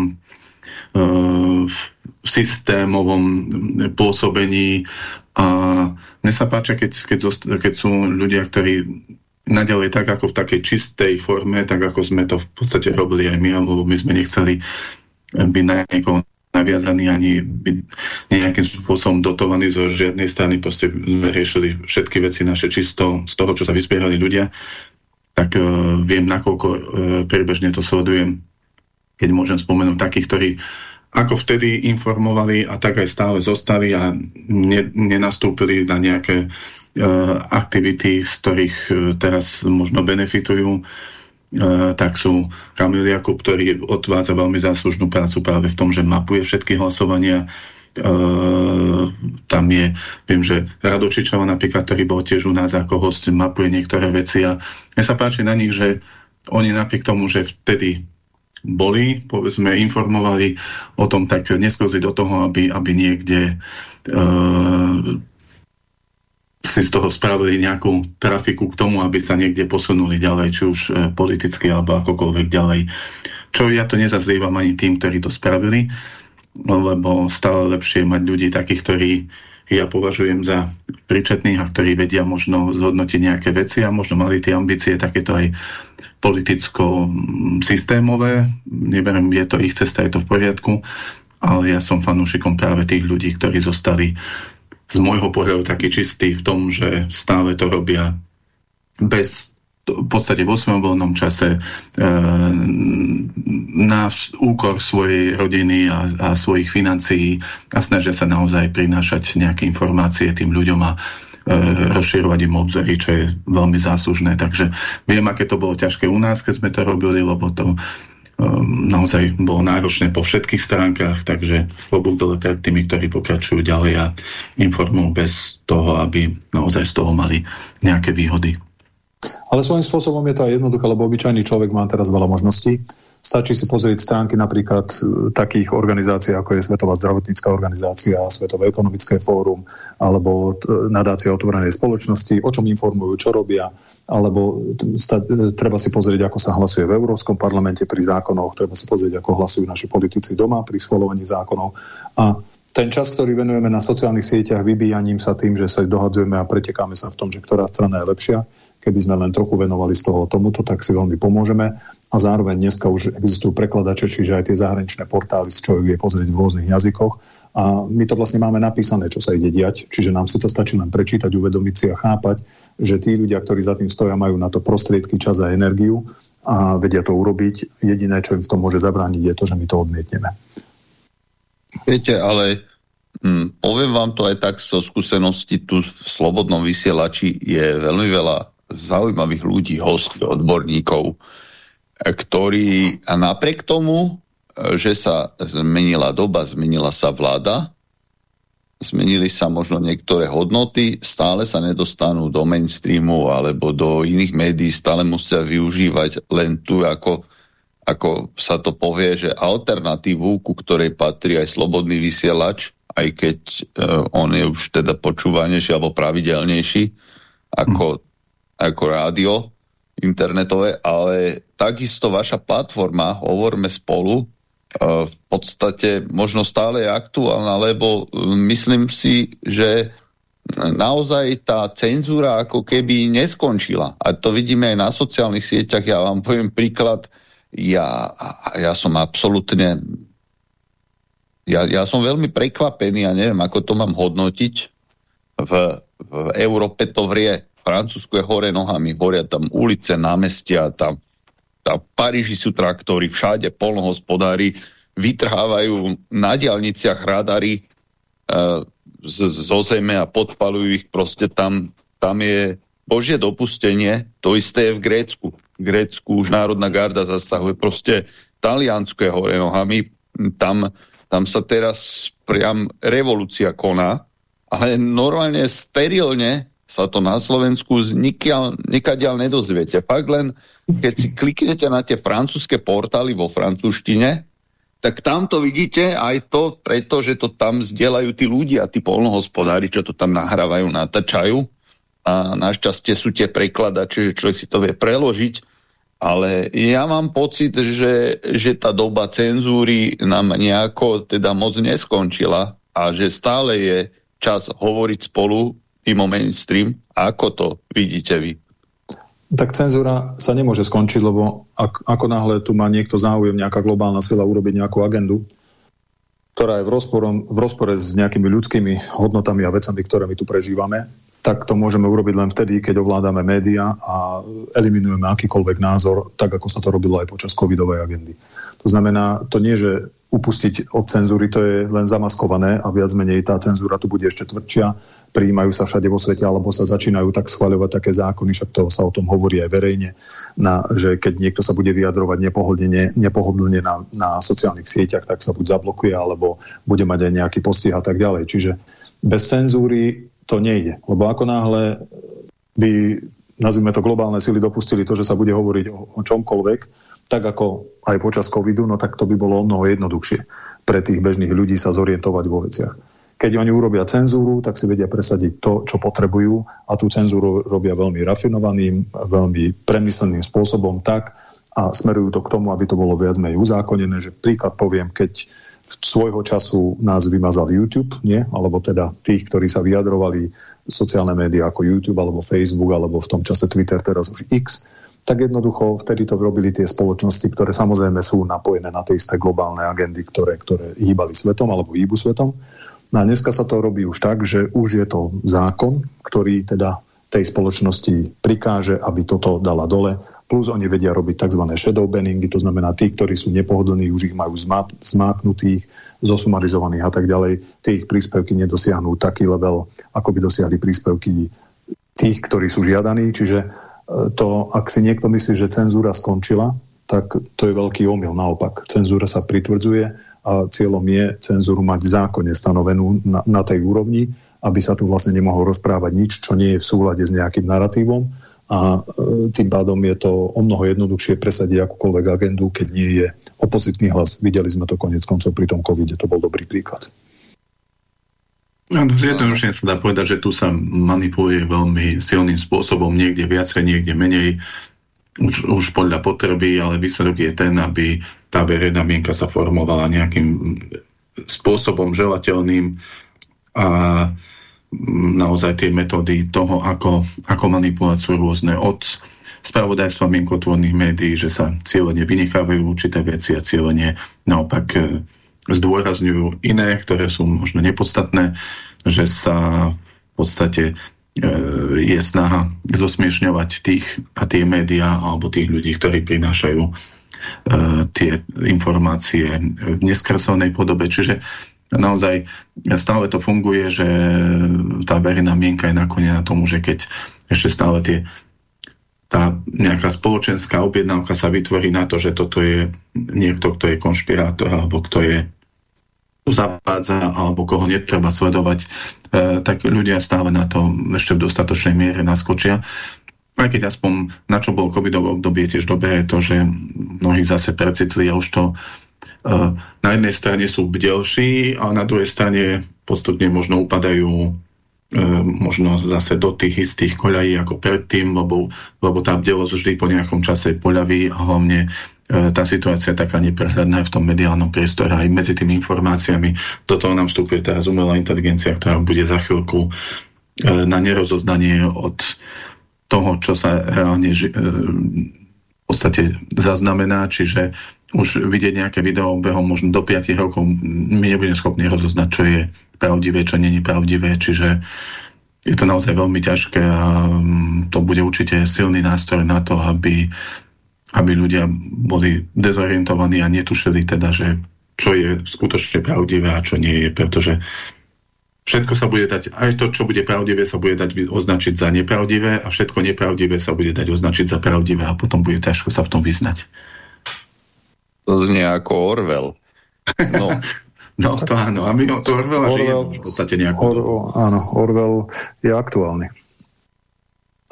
uh, systémovom pôsobení. A mne sa páča, keď, keď, keď sú ľudia, ktorí naďalej tak ako v takej čistej forme, tak ako sme to v podstate robili aj my, alebo my sme nechceli byť na niekoho naviazaní ani nejakým spôsobom dotovaní zo žiadnej strany. Proste sme riešili všetky veci naše čisto z toho, čo sa vyspierali ľudia. Tak uh, viem, nakoľko uh, priebežne to sledujem, keď môžem spomenúť takých, ktorí ako vtedy informovali a tak aj stále zostali a ne, nenastúpili na nejaké uh, aktivity, z ktorých uh, teraz možno benefitujú E, tak sú Kamil Jakub, ktorý odvádza veľmi záslužnú prácu práve v tom, že mapuje všetky hlasovania. Uh, tam je, viem, že Rado Čičava napríklad, ktorý bol tiež u nás ako host, mapuje niektoré veci a mne sa páči na nich, že oni napriek tomu, že vtedy boli, povedzme, informovali o tom, tak nesklzli do toho, aby, aby niekde uh, si z toho spravili nejakú trafiku k tomu, aby sa niekde posunuli ďalej, či už e, politicky alebo akokoľvek ďalej. Čo ja to nezazlievam ani tým, ktorí to spravili, lebo stále lepšie mať ľudí takých, ktorí ja považujem za príčetných a ktorí vedia možno zhodnotiť nejaké veci a možno mali tie ambície takéto aj politicko-systémové. Neberiem, je to ich cesta, je to v poriadku, ale ja som fanúšikom práve tých ľudí, ktorí zostali z môjho pohľadu taký čistý v tom, že stále to robia bez v podstate vo svojom voľnom čase e, na úkor svojej rodiny a, a svojich financií a snažia sa naozaj prinášať nejaké informácie tým ľuďom a e, rozširovať im obzory, čo je veľmi záslužné. Takže viem, aké to bolo ťažké u nás, keď sme to robili, lebo to naozaj bolo náročné po všetkých stránkach, takže klobúk dole pred tými, ktorí pokračujú ďalej a informujú bez toho, aby naozaj z toho mali nejaké výhody. Ale svojím spôsobom je to aj jednoduché, lebo obyčajný človek má teraz veľa možností Stačí si pozrieť stránky napríklad e, takých organizácií, ako je Svetová zdravotnícká organizácia, Svetové ekonomické fórum alebo e, nadácia otvorenej spoločnosti, o čom informujú, čo robia, alebo e, treba si pozrieť, ako sa hlasuje v Európskom parlamente pri zákonoch, treba si pozrieť, ako hlasujú naši politici doma pri schvalovaní zákonov. A ten čas, ktorý venujeme na sociálnych sieťach, vybíjaním sa tým, že sa dohadzujeme a pretekáme sa v tom, že ktorá strana je lepšia, keby sme len trochu venovali z toho tomuto, tak si veľmi pomôžeme a zároveň dneska už existujú prekladače, čiže aj tie zahraničné portály si človek vie pozrieť v rôznych jazykoch a my to vlastne máme napísané, čo sa ide diať, čiže nám si to stačí len prečítať, uvedomiť si a chápať, že tí ľudia, ktorí za tým stoja, majú na to prostriedky, čas a energiu a vedia to urobiť. Jediné, čo im v tom môže zabrániť, je to, že my to odmietneme. Viete, ale hm, poviem vám to aj tak zo skúsenosti tu v Slobodnom vysielači je veľmi veľa zaujímavých ľudí, hostí, odborníkov, ktorý a napriek tomu, že sa zmenila doba, zmenila sa vláda, zmenili sa možno niektoré hodnoty, stále sa nedostanú do mainstreamu alebo do iných médií, stále musia využívať len tu, ako, ako sa to povie, že alternatívu, ku ktorej patrí aj slobodný vysielač, aj keď uh, on je už teda počúvanejší alebo pravidelnejší ako. Ako rádio internetové, ale takisto vaša platforma Hovorme spolu uh, v podstate možno stále je aktuálna, lebo uh, myslím si, že naozaj tá cenzúra ako keby neskončila. A to vidíme aj na sociálnych sieťach. Ja vám poviem príklad, ja, ja som absolútne ja, ja som veľmi prekvapený a ja neviem, ako to mám hodnotiť. V, v Európe to vrie. Francúzsko je hore nohami, horia tam ulice, námestia, tam, tam v Paríži sú traktory, všade polnohospodári vytrhávajú na diálniciach radary uh, zo zeme a podpalujú ich, proste tam, tam je Božie dopustenie, to isté je v Grécku. V Grécku už Národná garda zasahuje, proste Taliansko je hore nohami, tam, tam sa teraz priam revolúcia koná, ale normálne sterilne sa to na Slovensku nikadiaľ nedozviete. Fakt len, keď si kliknete na tie francúzske portály vo francúzštine, tak tam to vidíte aj to, pretože to tam zdieľajú tí ľudia, tí polnohospodári, čo to tam nahrávajú, natáčajú. A našťastie sú tie prekladače, že človek si to vie preložiť. Ale ja mám pocit, že, že tá doba cenzúry nám nejako teda moc neskončila a že stále je čas hovoriť spolu mimo mainstream. Ako to vidíte vy? tak cenzúra sa nemôže skončiť, lebo ak, ako náhle tu má niekto záujem, nejaká globálna sila urobiť nejakú agendu, ktorá je v, rozporom, v rozpore s nejakými ľudskými hodnotami a vecami, ktoré my tu prežívame, tak to môžeme urobiť len vtedy, keď ovládame média a eliminujeme akýkoľvek názor, tak ako sa to robilo aj počas covidovej agendy. To znamená, to nie, že upustiť od cenzúry, to je len zamaskované a viac menej tá cenzúra tu bude ešte tvrdšia. Prijímajú sa všade vo svete, alebo sa začínajú tak schváľovať také zákony, však to sa o tom hovorí aj verejne, na, že keď niekto sa bude vyjadrovať nepohodlne, nepohodlne na, na sociálnych sieťach, tak sa buď zablokuje, alebo bude mať aj nejaký postih a tak ďalej. Čiže bez cenzúry to nejde, lebo ako náhle by, nazvime to globálne sily, dopustili to, že sa bude hovoriť o, o čomkoľvek, tak ako aj počas covidu, no tak to by bolo mnoho jednoduchšie pre tých bežných ľudí sa zorientovať vo veciach. Keď oni urobia cenzúru, tak si vedia presadiť to, čo potrebujú a tú cenzúru robia veľmi rafinovaným, veľmi premysleným spôsobom tak a smerujú to k tomu, aby to bolo viac menej uzákonené, že príklad poviem, keď v svojho času nás vymazal YouTube, nie? alebo teda tých, ktorí sa vyjadrovali sociálne médiá ako YouTube alebo Facebook alebo v tom čase Twitter, teraz už X, tak jednoducho vtedy to robili tie spoločnosti, ktoré samozrejme sú napojené na tie isté globálne agendy, ktoré, ktoré hýbali svetom alebo hýbu svetom. No a dneska sa to robí už tak, že už je to zákon, ktorý teda tej spoločnosti prikáže, aby toto dala dole. Plus oni vedia robiť tzv. shadow banningy, to znamená tí, ktorí sú nepohodlní, už ich majú zmáknutých, zosumarizovaných a tak ďalej. Tie ich príspevky nedosiahnú taký level, ako by dosiahli príspevky tých, ktorí sú žiadaní. Čiže to, ak si niekto myslí, že cenzúra skončila, tak to je veľký omyl. Naopak, cenzúra sa pritvrdzuje a cieľom je cenzúru mať zákonne stanovenú na, na tej úrovni, aby sa tu vlastne nemohol rozprávať nič, čo nie je v súlade s nejakým narratívom a e, tým pádom je to o mnoho jednoduchšie presadiť akúkoľvek agendu, keď nie je opozitný hlas. Videli sme to konec koncov pri tom covide, to bol dobrý príklad. Áno, zjednodušene sa dá povedať, že tu sa manipuluje veľmi silným spôsobom, niekde viacej, niekde menej, už, už podľa potreby, ale výsledok je ten, aby tá verejná mienka sa formovala nejakým spôsobom želateľným a naozaj tie metódy toho, ako, ako manipulovať sú rôzne od spravodajstva mienkotvorných médií, že sa cieľene vynechávajú určité veci a cieľene naopak zdôrazňujú iné, ktoré sú možno nepodstatné, že sa v podstate e, je snaha zosmiešňovať tých a tie médiá alebo tých ľudí, ktorí prinášajú e, tie informácie v neskreselnej podobe. Čiže naozaj stále to funguje, že tá verejná mienka je naklonená tomu, že keď ešte stále tie tá nejaká spoločenská objednávka sa vytvorí na to, že toto je niekto, kto je konšpirátor alebo kto je zavádza alebo koho netreba sledovať, e, tak ľudia stále na to ešte v dostatočnej miere naskočia. Aj keď aspoň na čo bol covidové obdobie tiež dobré je to, že mnohí zase precitli a už to e, na jednej strane sú bdelší a na druhej strane postupne možno upadajú e, možno zase do tých istých koľají ako predtým, lebo, lebo tá bdelosť vždy po nejakom čase poľaví a hlavne tá situácia taká neprehľadná v tom mediálnom priestore aj medzi tými informáciami. Do toho nám vstupuje teraz umelá inteligencia, ktorá bude za chvíľku e, na nerozoznanie od toho, čo sa reálne e, v podstate zaznamená, čiže už vidieť nejaké video behom možno do 5 rokov my nebudeme schopní rozoznať, čo je pravdivé, čo není pravdivé, čiže je to naozaj veľmi ťažké a mm, to bude určite silný nástroj na to, aby, aby ľudia boli dezorientovaní a netušili teda, že čo je skutočne pravdivé a čo nie je, pretože všetko sa bude dať, aj to, čo bude pravdivé, sa bude dať označiť za nepravdivé a všetko nepravdivé sa bude dať označiť za pravdivé a potom bude ťažko sa v tom vyznať. To znie ako Orwell. No. no to áno. A my to Orwell, Orwell v podstate nejako... Or, áno, Orwell je aktuálny.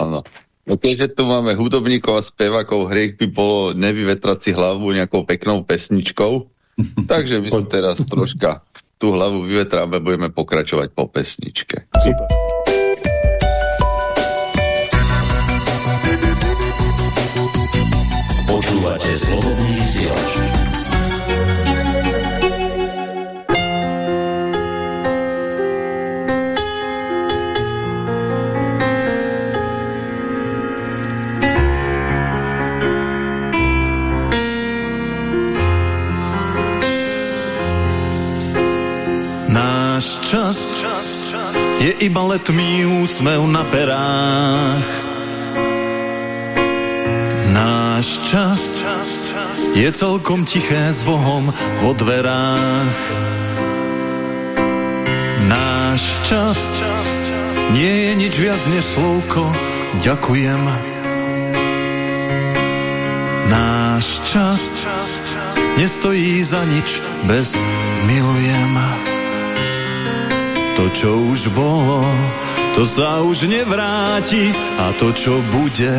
Áno. No keďže tu máme hudobníkov a spevákov, hriek by bolo nevyvetrať si hlavu nejakou peknou pesničkou. Takže my si teraz troška tú hlavu vyvetráme, budeme pokračovať po pesničke. Super. Počúvate slobodný vysielač. Iba letmý úsmev na perách Náš čas je celkom tiché s Bohom vo dverách. Náš čas nie je nič viac než slovko ďakujem. Náš čas nestojí za nič bez milujem. To, čo už bolo, to sa už nevráti a to, čo bude,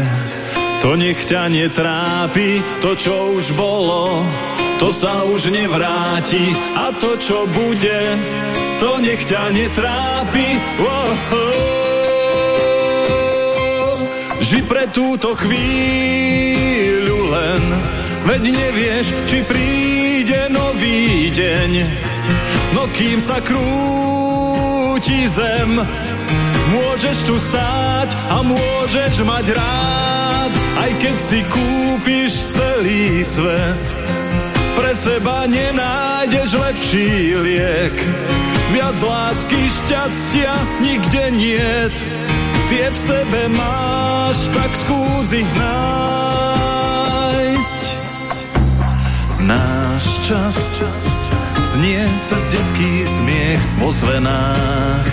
to nech ťa netrápi, to čo už bolo, to sa už nevráti a to čo bude, to nech ťa netrápi. Oh, oh. Ži pre túto chvíľu len, veď nevieš, či príde nový deň. No kým sa krúti zem, môžeš tu stáť a môžeš mať rád aj keď si kúpiš celý svet, pre seba nenájdeš lepší liek. Viac lásky, šťastia nikde niet. Tie v sebe máš, tak skús ich nájsť. Náš čas znie cez detský smiech vo zvenách.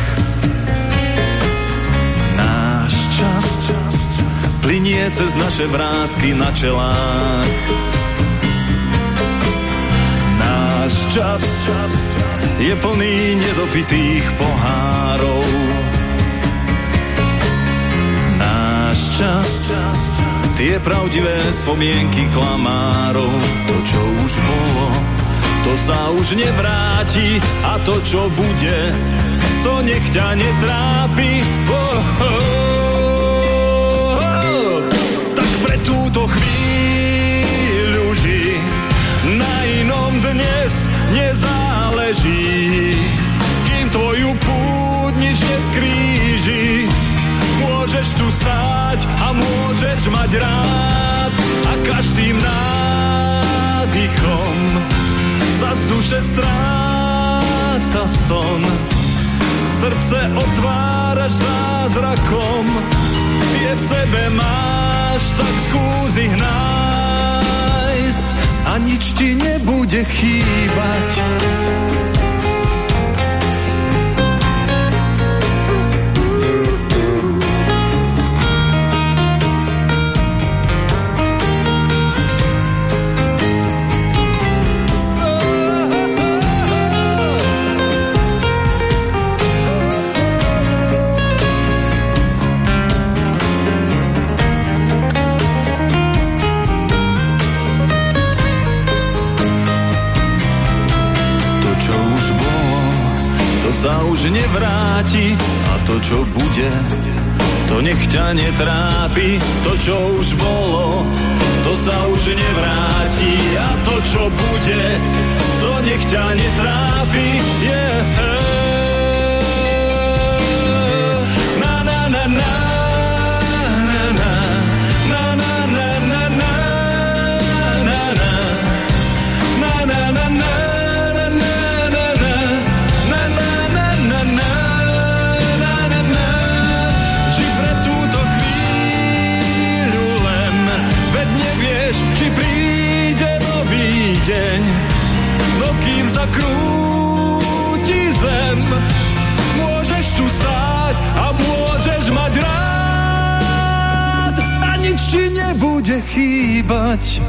Náš čas plinie cez naše vrázky na čelách. Náš čas je plný nedopitých pohárov. Náš čas tie pravdivé spomienky klamárov. To, čo už bolo, to sa už nevráti a to, čo bude, to nech ťa netrápi. Oh, oh. túto chvíľu ži, na inom dnes nezáleží. Kým tvoju púť nič neskríži, môžeš tu stáť a môžeš mať rád a každým nádychom sa z duše stráca ston. Srdce otváraš zázrakom, tie v sebe máš, tak skús ich nájsť a nič ti nebude chýbať. Sa už nevráti a to, čo bude, to nech ťa netrápi, to, čo už bolo, to sa už nevráti a to, čo bude, to nech ťa netrápi. Yeah. Krúti zem. Môžeš tu stáť a môžeš mať rád a nič ti nebude chýbať.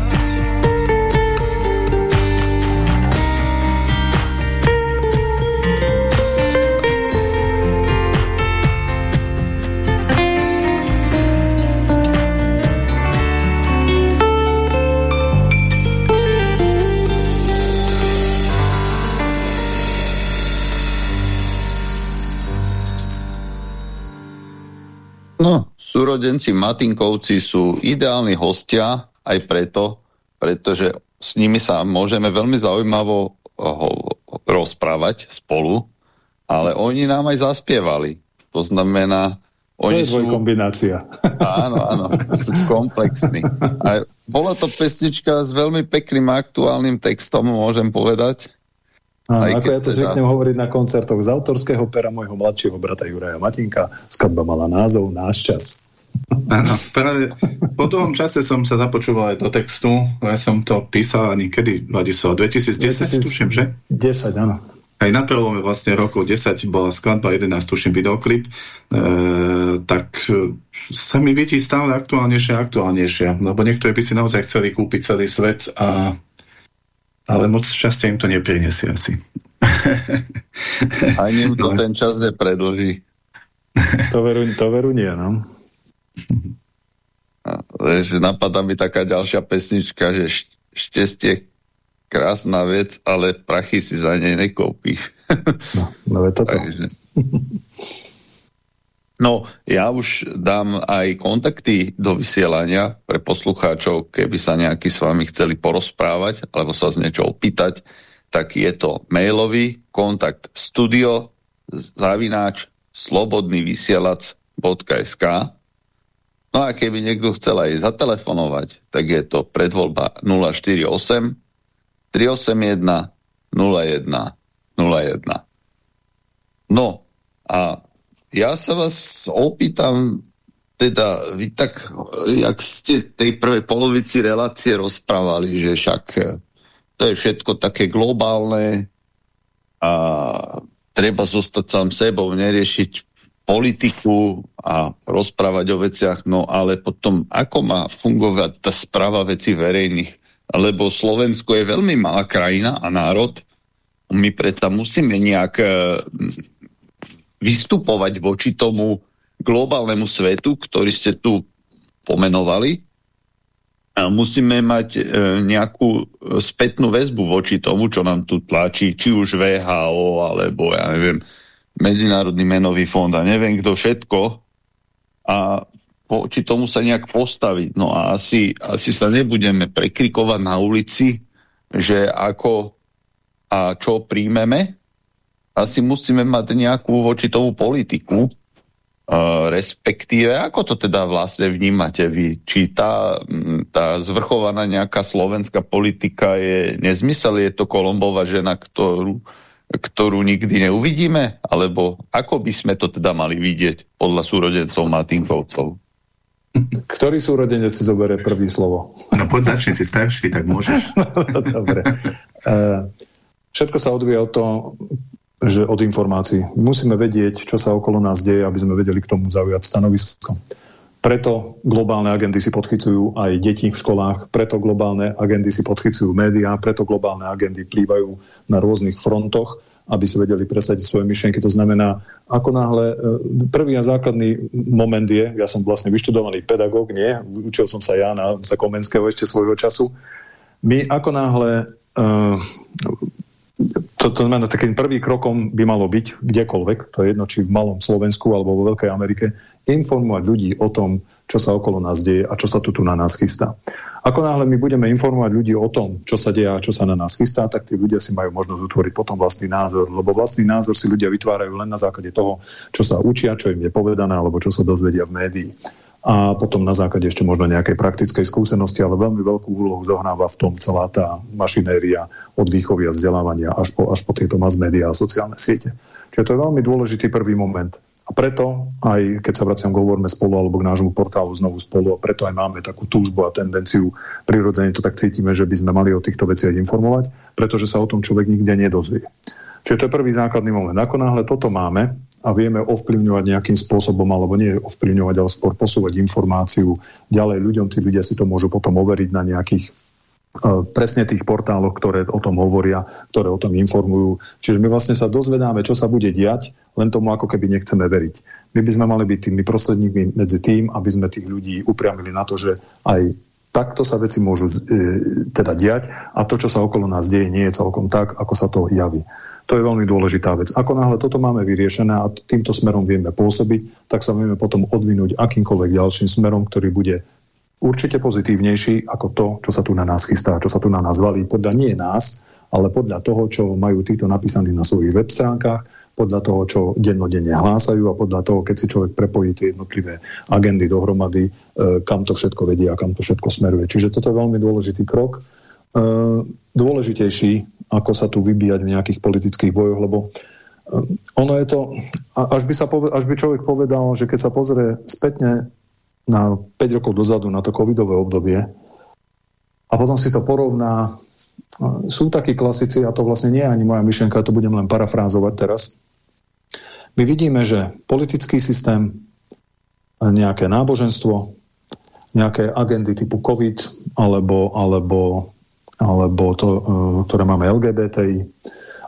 Súrodenci Matinkovci sú ideálni hostia aj preto, pretože s nimi sa môžeme veľmi zaujímavo rozprávať spolu, ale oni nám aj zaspievali. To znamená, oni to je sú... kombinácia. Áno, áno, sú komplexní. A bola to pesnička s veľmi pekným aktuálnym textom, môžem povedať. Áno, ako ja to teda... zvyknem hovoriť na koncertoch z autorského pera môjho mladšieho brata Juraja Matinka. Skladba mala názov Náš čas. Áno, práve po tom čase som sa započúval aj do textu, ja som to písal niekedy, Vladislav, 2010, 2010 tuším, že? 10, áno. Aj na prelome vlastne rokov 10 bola skladba, 11 tuším videoklip, e, tak sa mi vidí stále aktuálnejšie a aktuálnejšie, lebo niektorí by si naozaj chceli kúpiť celý svet, a, ale moc šťastia im to neprinesie asi. Ani im to ten čas nepredlží. To veru, to veru nie, no. Vieš, napadá mi taká ďalšia pesnička, že šťastie krásna vec, ale prachy si za nej nekúpiš. No, no je toto. Takže... No, ja už dám aj kontakty do vysielania pre poslucháčov, keby sa nejakí s vami chceli porozprávať alebo sa z niečo opýtať, tak je to mailový kontakt studio zavináč slobodnyvysielac.sk No a keby niekto chcel aj zatelefonovať, tak je to predvoľba 048 381 01 01. No a ja sa vás opýtam, teda vy tak, jak ste tej prvej polovici relácie rozprávali, že však e, to je všetko také globálne a treba zostať sám sebou, neriešiť politiku a rozprávať o veciach, no ale potom ako má fungovať tá správa veci verejných? Lebo Slovensko je veľmi malá krajina a národ. My predsa musíme nejak e, vystupovať voči tomu globálnemu svetu, ktorý ste tu pomenovali. A musíme mať e, nejakú spätnú väzbu voči tomu, čo nám tu tlačí, či už VHO, alebo ja neviem, Medzinárodný menový fond a neviem kto všetko a či tomu sa nejak postaviť. No a asi, asi sa nebudeme prekrikovať na ulici, že ako a čo príjmeme. Asi musíme mať nejakú voči tomu politiku, Uh, respektíve, ako to teda vlastne vnímate vy? Či tá, tá zvrchovaná nejaká slovenská politika je nezmysel, je to Kolombová žena, ktorú ktorú nikdy neuvidíme? Alebo ako by sme to teda mali vidieť podľa súrodencov Martinkovcov? Ktorý súrodenec si zoberie prvý slovo? No poď začni si starší, tak môžeš. no, dobre. Uh, všetko sa odvíja od toho, že od informácií. Musíme vedieť, čo sa okolo nás deje, aby sme vedeli k tomu zaujať stanovisko. Preto globálne agendy si podchycujú aj deti v školách, preto globálne agendy si podchycujú médiá, preto globálne agendy plývajú na rôznych frontoch, aby si vedeli presadiť svoje myšlienky. To znamená, ako náhle, e, prvý a základný moment je, ja som vlastne vyštudovaný pedagóg, nie, učil som sa ja na sa Komenského ešte svojho času, my ako náhle uh, to to, znamená, takým prvý krokom by malo byť kdekoľvek, to je jedno, či v malom Slovensku alebo vo Veľkej Amerike, informovať ľudí o tom, čo sa okolo nás deje a čo sa tu, tu na nás chystá. Ako náhle my budeme informovať ľudí o tom, čo sa deje a čo sa na nás chystá, tak tí ľudia si majú možnosť utvoriť potom vlastný názor, lebo vlastný názor si ľudia vytvárajú len na základe toho, čo sa učia, čo im je povedané alebo čo sa dozvedia v médii a potom na základe ešte možno nejakej praktickej skúsenosti, ale veľmi veľkú úlohu zohráva v tom celá tá mašinéria od výchovy a vzdelávania až po, až po tieto mass media a sociálne siete. Čiže to je veľmi dôležitý prvý moment. A preto, aj keď sa vraciam k hovorme spolu alebo k nášmu portálu znovu spolu, a preto aj máme takú túžbu a tendenciu, prirodzene to tak cítime, že by sme mali o týchto veciach informovať, pretože sa o tom človek nikde nedozvie. Čiže to je prvý základný moment. Ako náhle toto máme a vieme ovplyvňovať nejakým spôsobom, alebo nie ovplyvňovať, ale skôr posúvať informáciu ďalej ľuďom, tí ľudia si to môžu potom overiť na nejakých presne tých portáloch, ktoré o tom hovoria, ktoré o tom informujú. Čiže my vlastne sa dozvedáme, čo sa bude diať, len tomu ako keby nechceme veriť. My by sme mali byť tými prostredníkmi medzi tým, aby sme tých ľudí upriamili na to, že aj takto sa veci môžu e, teda diať a to, čo sa okolo nás deje, nie je celkom tak, ako sa to javí. To je veľmi dôležitá vec. Ako náhle toto máme vyriešené a týmto smerom vieme pôsobiť, tak sa vieme potom odvinúť akýmkoľvek ďalším smerom, ktorý bude určite pozitívnejší ako to, čo sa tu na nás chystá, čo sa tu na nás valí. Podľa nie nás, ale podľa toho, čo majú títo napísaní na svojich web stránkach, podľa toho, čo dennodenne hlásajú a podľa toho, keď si človek prepojí tie jednotlivé agendy dohromady, e, kam to všetko vedie a kam to všetko smeruje. Čiže toto je veľmi dôležitý krok. E, dôležitejší, ako sa tu vybíjať v nejakých politických bojoch, lebo e, ono je to, až by, sa, až by človek povedal, že keď sa pozrie spätne na 5 rokov dozadu, na to covidové obdobie a potom si to porovná. Sú takí klasici, a to vlastne nie je ani moja myšlenka, to budem len parafrázovať teraz. My vidíme, že politický systém, nejaké náboženstvo, nejaké agendy typu COVID, alebo, alebo, alebo to, e, ktoré máme LGBTI,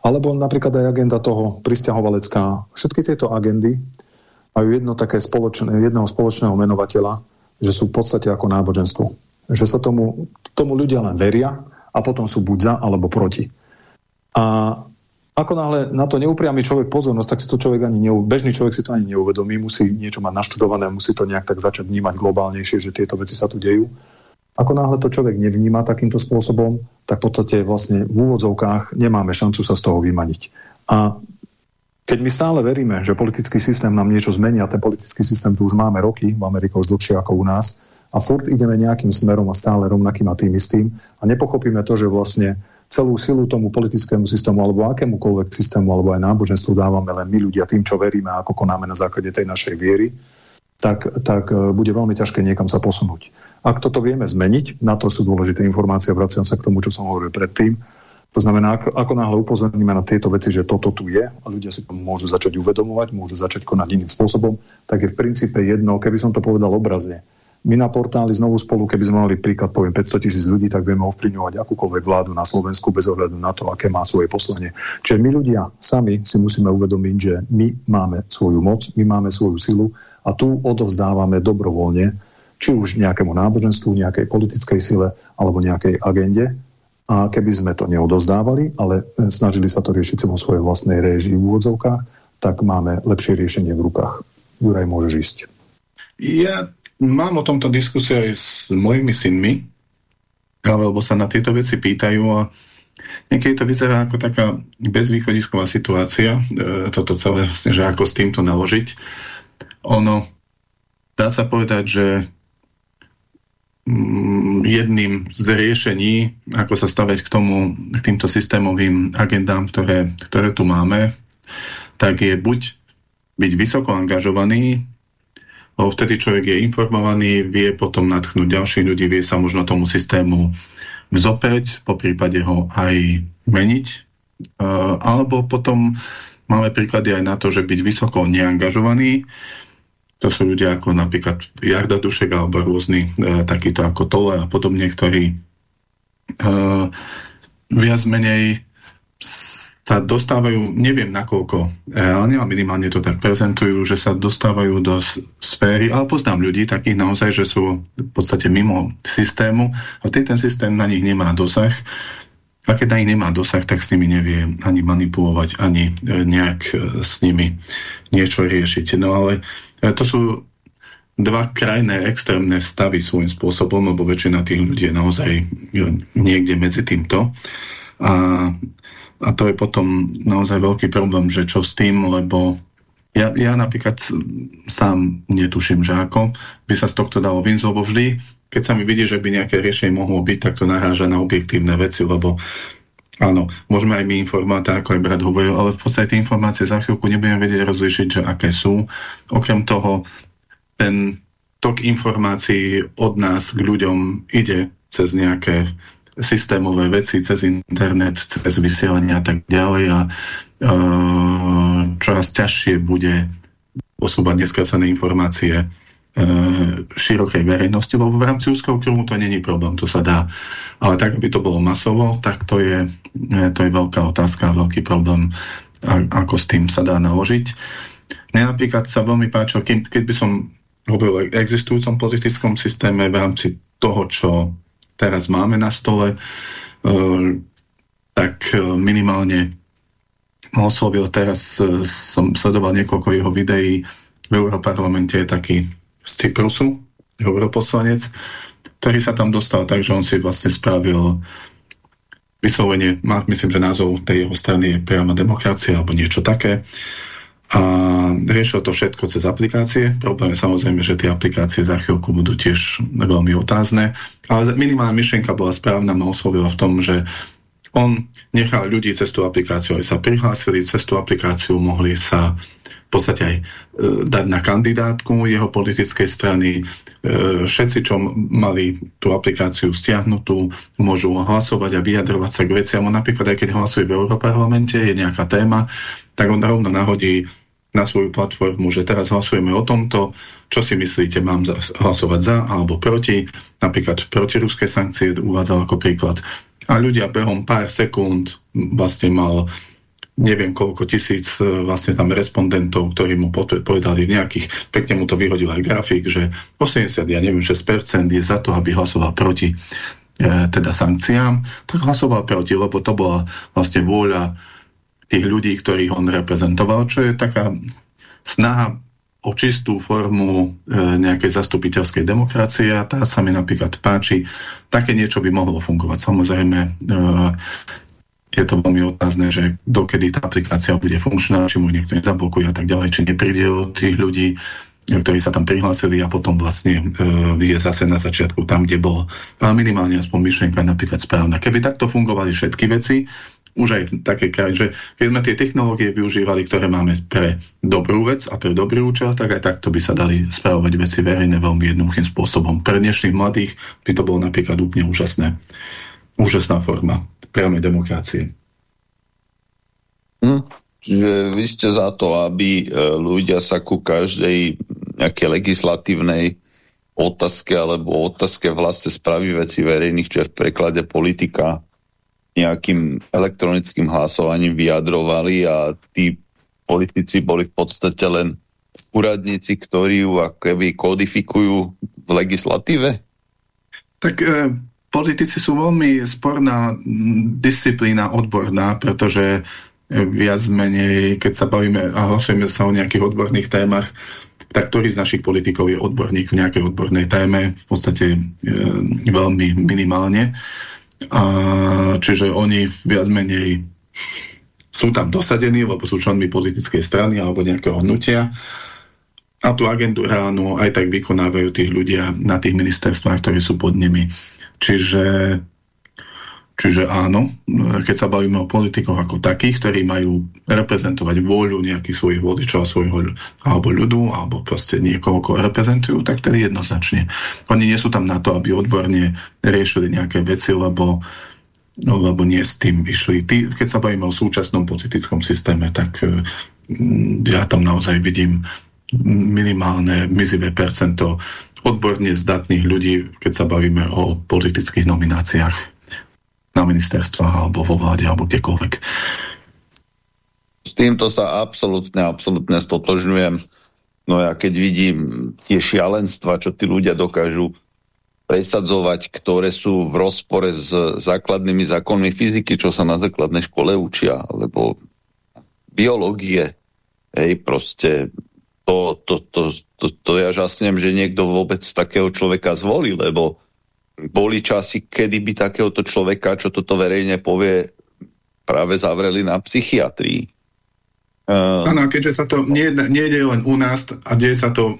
alebo napríklad aj agenda toho pristahovalecká. Všetky tieto agendy majú jedno také spoločné, jedného spoločného menovateľa, že sú v podstate ako náboženstvo. Že sa tomu, tomu ľudia len veria a potom sú buď za alebo proti. A ako náhle na to neupriami človek pozornosť, tak si to človek ani neuvedomí, bežný človek si to ani neuvedomí, musí niečo mať naštudované, musí to nejak tak začať vnímať globálnejšie, že tieto veci sa tu dejú. Ako náhle to človek nevníma takýmto spôsobom, tak v podstate vlastne v úvodzovkách nemáme šancu sa z toho vymaniť. A keď my stále veríme, že politický systém nám niečo zmení a ten politický systém tu už máme roky, v Amerike už dlhšie ako u nás, a furt ideme nejakým smerom a stále rovnakým a tým istým a nepochopíme to, že vlastne celú silu tomu politickému systému alebo akémukoľvek systému alebo aj náboženstvu dávame len my ľudia tým, čo veríme a ako konáme na základe tej našej viery, tak, tak e, bude veľmi ťažké niekam sa posunúť. Ak toto vieme zmeniť, na to sú dôležité informácie, vraciam sa k tomu, čo som hovoril predtým, to znamená, ako, ako náhle upozorníme na tieto veci, že toto tu je a ľudia si to môžu začať uvedomovať, môžu začať konať iným spôsobom, tak je v princípe jedno, keby som to povedal obrazne. My na portáli znovu spolu, keby sme mali príklad, poviem 500 tisíc ľudí, tak vieme ovplyvňovať akúkoľvek vládu na Slovensku bez ohľadu na to, aké má svoje poslanie. Čiže my ľudia sami si musíme uvedomiť, že my máme svoju moc, my máme svoju silu a tu odovzdávame dobrovoľne, či už nejakému náboženstvu, nejakej politickej sile alebo nejakej agende, a keby sme to neodozdávali, ale e, snažili sa to riešiť vo svojej vlastnej réžii v úvodzovkách, tak máme lepšie riešenie v rukách. Juraj, môžeš ísť. Ja mám o tomto diskusie aj s mojimi synmi, alebo sa na tieto veci pýtajú a niekedy to vyzerá ako taká bezvýchodisková situácia, e, toto celé vlastne, že ako s týmto naložiť. Ono, dá sa povedať, že jedným z riešení, ako sa stavať k tomu, k týmto systémovým agendám, ktoré, ktoré tu máme, tak je buď byť vysoko angažovaný, lebo vtedy človek je informovaný, vie potom natchnúť ďalších ľudí, vie sa možno tomu systému vzopäť, po prípade ho aj meniť, alebo potom máme príklady aj na to, že byť vysoko neangažovaný, to sú ľudia ako napríklad Jarda Dušek alebo rôzni e, takíto ako Tole a podobne, ktorí e, viac menej sa dostávajú, neviem nakoľko reálne, ale minimálne to tak prezentujú, že sa dostávajú do sféry, ale poznám ľudí takých naozaj, že sú v podstate mimo systému a ten, ten systém na nich nemá dosah a keď na nich nemá dosah, tak s nimi nevie ani manipulovať, ani e, nejak e, s nimi niečo riešiť. No ale to sú dva krajné extrémne stavy svojím spôsobom, lebo väčšina tých ľudí je naozaj niekde medzi týmto. A, a to je potom naozaj veľký problém, že čo s tým, lebo ja, ja napríklad sám netuším, že ako by sa z tohto dalo vynsť, lebo vždy keď sa mi vidí, že by nejaké riešenie mohlo byť, tak to naráža na objektívne veci, lebo áno, môžeme aj my informovať, ako aj brat hovoril, ale v podstate tie informácie za chvíľku nebudeme vedieť rozlišiť, že aké sú. Okrem toho, ten tok informácií od nás k ľuďom ide cez nejaké systémové veci, cez internet, cez vysielanie a tak ďalej a e, čoraz ťažšie bude posúbať neskracené informácie širokej verejnosti, lebo v rámci úzkeho kruhu to není problém, to sa dá. Ale tak, aby to bolo masovo, tak to je, e, to je veľká otázka, veľký problém, ako s tým sa dá naložiť. Mne napríklad sa veľmi páčilo, keď by som hovoril o existujúcom politickom systéme v rámci toho, čo teraz máme na stole, e, tak minimálne oslovil teraz, som sledoval niekoľko jeho videí, v Európarlamente je taký z Cyprusu, europoslanec, ktorý sa tam dostal tak, že on si vlastne spravil vyslovene, myslím, že názov tej jeho strany je priama demokracia alebo niečo také a riešil to všetko cez aplikácie. Problém je samozrejme, že tie aplikácie za chvíľku budú tiež veľmi otázne, ale minimálna myšlienka bola správna, ma oslovila v tom, že on nechal ľudí cez tú aplikáciu, aby sa prihlásili, cez tú aplikáciu mohli sa v podstate aj e, dať na kandidátku jeho politickej strany. E, všetci, čo mali tú aplikáciu stiahnutú, môžu hlasovať a vyjadrovať sa k veciam. Napríklad aj keď hlasuje v Európarlamente, je nejaká téma, tak on rovno nahodí na svoju platformu, že teraz hlasujeme o tomto, čo si myslíte, mám hlasovať za alebo proti. Napríklad protiruské sankcie uvádzal ako príklad. A ľudia behom pár sekúnd vlastne mal neviem koľko tisíc e, vlastne tam respondentov, ktorí mu povedali nejakých, pekne mu to vyhodil aj grafik, že 80, ja neviem, 6% je za to, aby hlasoval proti e, teda sankciám, tak hlasoval proti, lebo to bola vlastne vôľa tých ľudí, ktorých on reprezentoval, čo je taká snaha o čistú formu e, nejakej zastupiteľskej demokracie a tá sa mi napríklad páči. Také niečo by mohlo fungovať. Samozrejme, e, je to veľmi otázne, že dokedy tá aplikácia bude funkčná, či mu niekto nezablokuje a tak ďalej, či nepríde od tých ľudí, ktorí sa tam prihlásili a potom vlastne e, je zase na začiatku tam, kde bol. Minimálne aspoň myšlienka je napríklad správna. Keby takto fungovali všetky veci, už aj také kraj, že keď sme tie technológie využívali, ktoré máme pre dobrú vec a pre dobrý účel, tak aj takto by sa dali spravovať veci verejné veľmi jednoduchým spôsobom. Pre dnešných mladých by to bolo napríklad úplne úžasné. Úžasná forma priamej demokracie. Hm. Čiže vy ste za to, aby e, ľudia sa ku každej nejakej legislatívnej otázke alebo otázke vlastne spravy veci verejných, čo je v preklade politika, nejakým elektronickým hlasovaním vyjadrovali a tí politici boli v podstate len úradníci, ktorí ju akoby kodifikujú v legislatíve? Tak e, politici sú veľmi sporná disciplína odborná, pretože viac menej, keď sa bavíme a hlasujeme sa o nejakých odborných témach, tak ktorý z našich politikov je odborník v nejakej odbornej téme, v podstate e, veľmi minimálne. A, čiže oni viac menej sú tam dosadení, lebo sú členmi politickej strany alebo nejakého hnutia a tú agendu reálnu aj tak vykonávajú tých ľudia na tých ministerstvách, ktorí sú pod nimi. Čiže, čiže áno, keď sa bavíme o politikoch ako takých, ktorí majú reprezentovať vôľu nejakých svojich voličov a svojho alebo ľudu, alebo proste niekoho, koho reprezentujú, tak tedy jednoznačne. Oni nie sú tam na to, aby odborne riešili nejaké veci, lebo no, lebo nie s tým išli. Ty, keď sa bavíme o súčasnom politickom systéme, tak mm, ja tam naozaj vidím minimálne mizivé percento odborne zdatných ľudí, keď sa bavíme o politických nomináciách na ministerstvách alebo vo vláde alebo kdekoľvek. S týmto sa absolútne, absolútne stotožňujem. No ja keď vidím tie šialenstva, čo tí ľudia dokážu presadzovať, ktoré sú v rozpore s základnými zákonmi fyziky, čo sa na základnej škole učia, alebo biológie. Hej, proste to, to, to, to, to ja žasnem, že niekto vôbec takého človeka zvolí, lebo boli časy, kedy by takéhoto človeka, čo toto verejne povie, práve zavreli na psychiatrii. Áno, uh, keďže sa to nie, nie je len u nás a deje sa to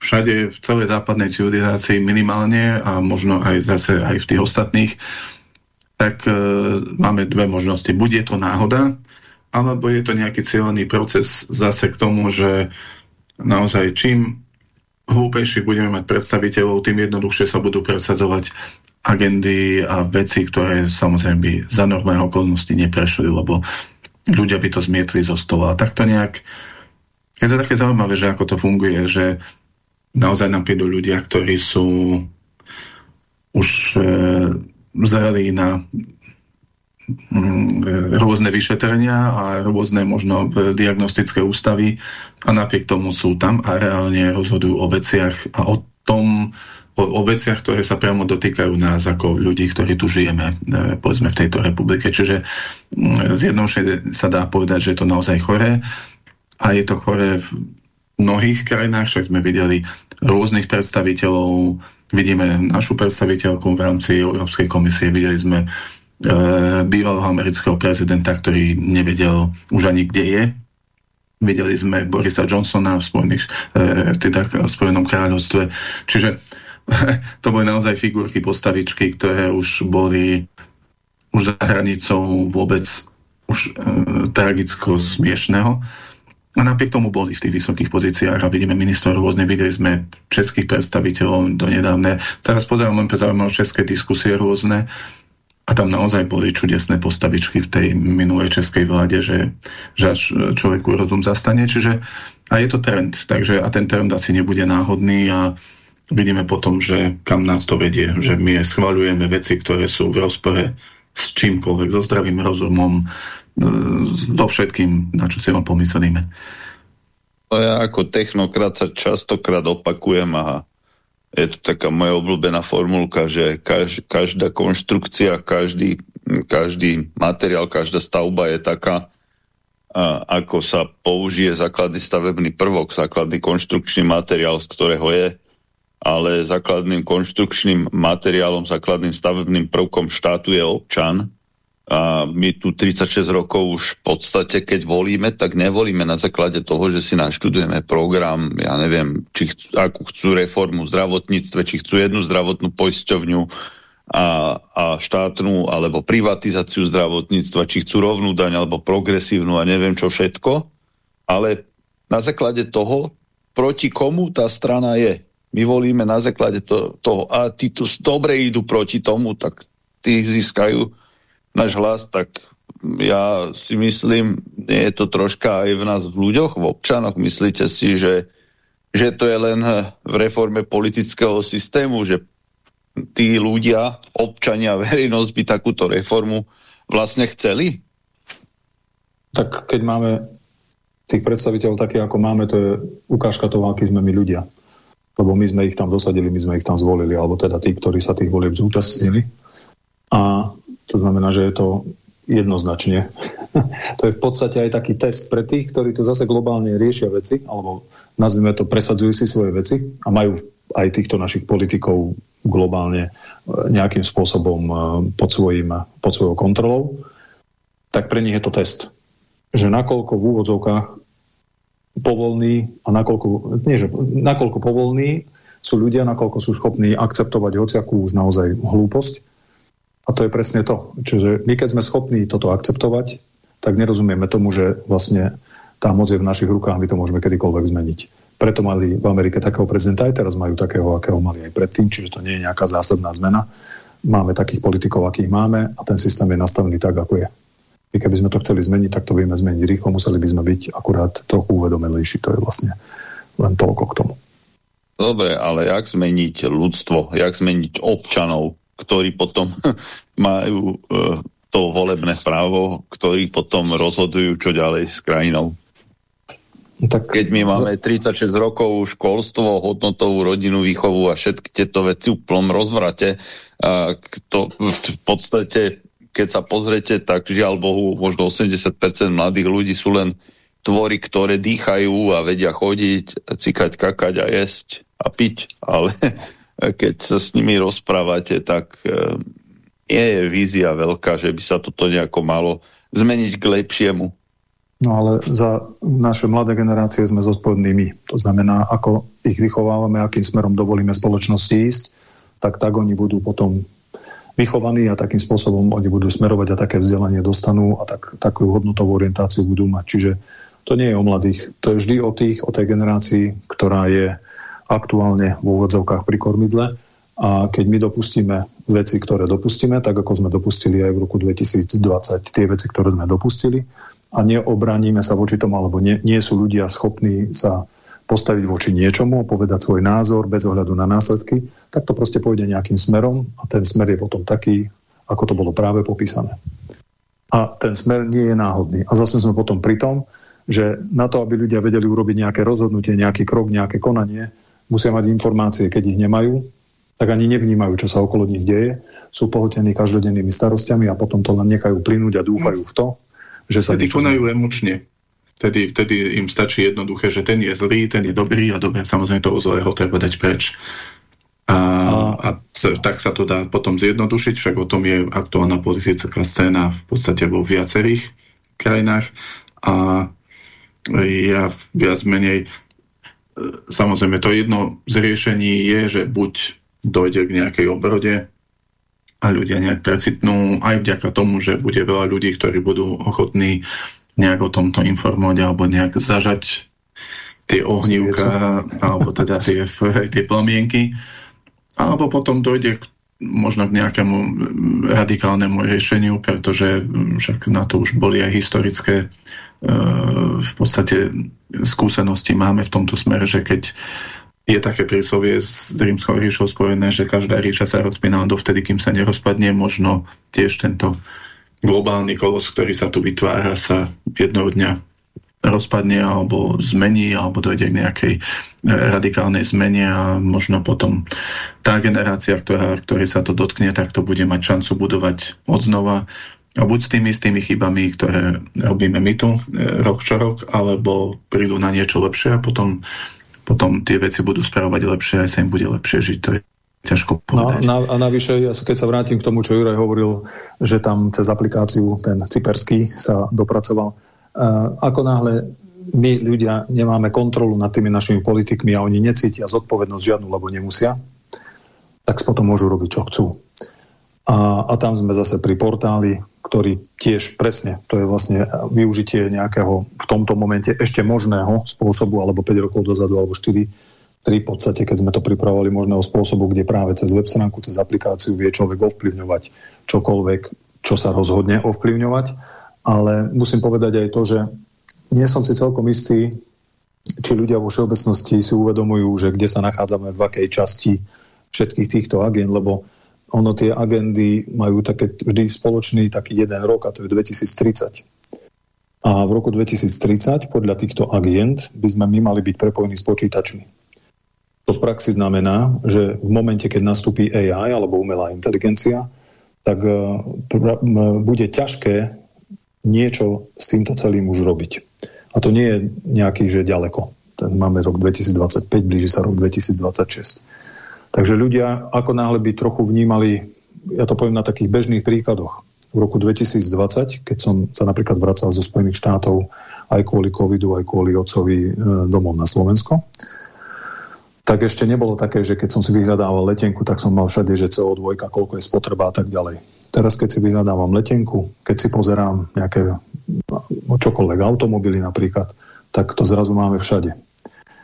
všade v celej západnej civilizácii minimálne a možno aj zase aj v tých ostatných, tak e, máme dve možnosti. Buď je to náhoda, alebo je to nejaký cieľený proces zase k tomu, že naozaj čím hlúpejší budeme mať predstaviteľov, tým jednoduchšie sa budú presadzovať agendy a veci, ktoré samozrejme by za normálne okolnosti neprešli, lebo ľudia by to zmietli zo stola. A takto nejak je to také zaujímavé, že ako to funguje, že naozaj nám prídu ľudia, ktorí sú už e, zreli na rôzne vyšetrenia a rôzne možno e, diagnostické ústavy. A napriek tomu sú tam a reálne rozhodujú o veciach a o tom, o, o veciach, ktoré sa priamo dotýkajú nás ako ľudí, ktorí tu žijeme, e, povedzme v tejto republike. Čiže mm, zjednodušene sa dá povedať, že je to naozaj choré a je to choré v mnohých krajinách, však sme videli rôznych predstaviteľov, vidíme našu predstaviteľku v rámci Európskej komisie, videli sme bývalého amerického prezidenta, ktorý nevedel už ani kde je. Videli sme Borisa Johnsona v, Spojených, e, teda v Spojenom kráľovstve. Čiže to boli naozaj figurky, postavičky, ktoré už boli už za hranicou vôbec už e, tragicko smiešného. A napriek tomu boli v tých vysokých pozíciách a vidíme ministrov rôzne, videli sme českých predstaviteľov do nedávne. Teraz pozerám len pre zaujímavé české diskusie rôzne a tam naozaj boli čudesné postavičky v tej minulej českej vláde, že, že až človeku rozum zastane. Čiže a je to trend, takže a ten trend asi nebude náhodný a vidíme potom, že kam nás to vedie, že my schvaľujeme veci, ktoré sú v rozpore s čímkoľvek, so zdravým rozumom, so všetkým, na čo si vám pomyslíme. To ja ako technokrat sa častokrát opakujem a je to taká moja obľúbená formulka, že kaž, každá konštrukcia, každý, každý materiál, každá stavba je taká, a ako sa použije základný stavebný prvok, základný konštrukčný materiál, z ktorého je, ale základným konštrukčným materiálom, základným stavebným prvkom štátu je občan, a my tu 36 rokov už v podstate, keď volíme, tak nevolíme na základe toho, že si naštudujeme program, ja neviem, či chcú, akú chcú reformu zdravotníctve, či chcú jednu zdravotnú poisťovňu a, a štátnu alebo privatizáciu zdravotníctva, či chcú rovnú daň alebo progresívnu a neviem čo všetko, ale na základe toho, proti komu tá strana je. My volíme na základe to, toho a tí tu dobre idú proti tomu, tak tí získajú náš hlas, tak ja si myslím, je to troška aj v nás v ľuďoch, v občanoch. Myslíte si, že, že to je len v reforme politického systému, že tí ľudia, občania, verejnosť by takúto reformu vlastne chceli? Tak keď máme tých predstaviteľov také, ako máme, to je ukážka toho, akí sme my ľudia. Lebo my sme ich tam dosadili, my sme ich tam zvolili, alebo teda tí, ktorí sa tých volieb zúčastnili. A to znamená, že je to jednoznačne. to je v podstate aj taký test pre tých, ktorí tu zase globálne riešia veci, alebo nazvime to, presadzujú si svoje veci a majú aj týchto našich politikov globálne e, nejakým spôsobom e, pod, svojim, pod svojou kontrolou, tak pre nich je to test. Že nakoľko v úvodzovkách povolní a nakoľko, nie, že, nakoľko povolní sú ľudia, nakoľko sú schopní akceptovať hociakú už naozaj hlúposť a to je presne to. Čiže my keď sme schopní toto akceptovať, tak nerozumieme tomu, že vlastne tá moc je v našich rukách, my to môžeme kedykoľvek zmeniť. Preto mali v Amerike takého prezidenta, aj teraz majú takého, akého mali aj predtým, čiže to nie je nejaká zásadná zmena. Máme takých politikov, akých máme a ten systém je nastavený tak, ako je. My keby sme to chceli zmeniť, tak to vieme zmeniť rýchlo, museli by sme byť akurát trochu uvedomelejší. To je vlastne len toľko k tomu. Dobre, ale jak zmeniť ľudstvo, jak zmeniť občanov, ktorí potom majú e, to volebné právo, ktorí potom rozhodujú, čo ďalej s krajinou. Tak, Keď my máme 36 rokov školstvo, hodnotovú rodinu, výchovu a všetky tieto veci v plnom rozvrate, a to v podstate, keď sa pozrete, tak žiaľ Bohu, možno 80% mladých ľudí sú len tvory, ktoré dýchajú a vedia chodiť, cikať, kakať a jesť a piť, ale keď sa s nimi rozprávate, tak e, nie je vízia veľká, že by sa toto nejako malo zmeniť k lepšiemu. No ale za naše mladé generácie sme zodpovední my. To znamená, ako ich vychovávame, akým smerom dovolíme spoločnosti ísť, tak tak oni budú potom vychovaní a takým spôsobom oni budú smerovať a také vzdelanie dostanú a tak, takú hodnotovú orientáciu budú mať. Čiže to nie je o mladých, to je vždy o tých, o tej generácii, ktorá je aktuálne v úvodzovkách pri kormidle a keď my dopustíme veci, ktoré dopustíme, tak ako sme dopustili aj v roku 2020 tie veci, ktoré sme dopustili, a neobraníme sa voči tomu, alebo nie, nie sú ľudia schopní sa postaviť voči niečomu, povedať svoj názor bez ohľadu na následky, tak to proste pôjde nejakým smerom a ten smer je potom taký, ako to bolo práve popísané. A ten smer nie je náhodný. A zase sme potom pri tom, že na to, aby ľudia vedeli urobiť nejaké rozhodnutie, nejaký krok, nejaké konanie, musia mať informácie, keď ich nemajú, tak ani nevnímajú, čo sa okolo nich deje, sú pohotení každodennými starostiami a potom to len nechajú plynúť a dúfajú v to, že sa Vtedy konajú emočne. Vtedy, vtedy im stačí jednoduché, že ten je zlý, ten je dobrý a dobre, samozrejme toho zlého treba dať preč. A, a tak sa to dá potom zjednodušiť, však o tom je aktuálna politická scéna v podstate vo viacerých krajinách a ja viac menej samozrejme to jedno z riešení je, že buď dojde k nejakej obrode a ľudia nejak precitnú aj vďaka tomu, že bude veľa ľudí, ktorí budú ochotní nejak o tomto informovať alebo nejak zažať tie ohnívka alebo teda tie, tie plamienky. Alebo potom dojde k, možno k nejakému radikálnemu riešeniu, pretože však na to už boli aj historické v podstate skúsenosti máme v tomto smere, že keď je také príslovie s rímskou ríšou spojené, že každá ríša sa rozpína dovtedy, kým sa nerozpadne. Možno tiež tento globálny kolos, ktorý sa tu vytvára, sa jedného dňa rozpadne alebo zmení, alebo dojde k nejakej e, radikálnej zmene a možno potom tá generácia, ktorá, ktorej sa to dotkne, tak to bude mať šancu budovať odznova a buď s tými istými chybami, ktoré robíme my tu e, rok čo rok, alebo prídu na niečo lepšie a potom potom tie veci budú spravovať lepšie a sa im bude lepšie žiť. To je ťažko no, povedať. No, na, a navyše, keď sa vrátim k tomu, čo Juraj hovoril, že tam cez aplikáciu ten cyperský sa dopracoval. Uh, ako náhle my ľudia nemáme kontrolu nad tými našimi politikmi a oni necítia zodpovednosť žiadnu, lebo nemusia, tak potom môžu robiť, čo chcú. A, a tam sme zase pri portáli, ktorý tiež presne, to je vlastne využitie nejakého v tomto momente ešte možného spôsobu, alebo 5 rokov dozadu, alebo 4, 3 v podstate, keď sme to pripravovali možného spôsobu, kde práve cez web stránku, cez aplikáciu vie človek ovplyvňovať čokoľvek, čo sa rozhodne ovplyvňovať. Ale musím povedať aj to, že nie som si celkom istý, či ľudia vo všeobecnosti si uvedomujú, že kde sa nachádzame v akej časti všetkých týchto agent, lebo ono tie agendy majú také vždy spoločný taký jeden rok a to je 2030. A v roku 2030 podľa týchto agent by sme my mali byť prepojení s počítačmi. To v praxi znamená, že v momente, keď nastúpi AI alebo umelá inteligencia, tak e, bude ťažké niečo s týmto celým už robiť. A to nie je nejaký, že ďaleko. Ten máme rok 2025, blíži sa rok 2026. Takže ľudia ako náhle by trochu vnímali, ja to poviem na takých bežných príkladoch, v roku 2020, keď som sa napríklad vracal zo Spojených štátov aj kvôli covidu, aj kvôli otcovi e, domov na Slovensko, tak ešte nebolo také, že keď som si vyhľadával letenku, tak som mal všade, že CO2, koľko je spotreba a tak ďalej. Teraz, keď si vyhľadávam letenku, keď si pozerám nejaké čokoľvek automobily napríklad, tak to zrazu máme všade.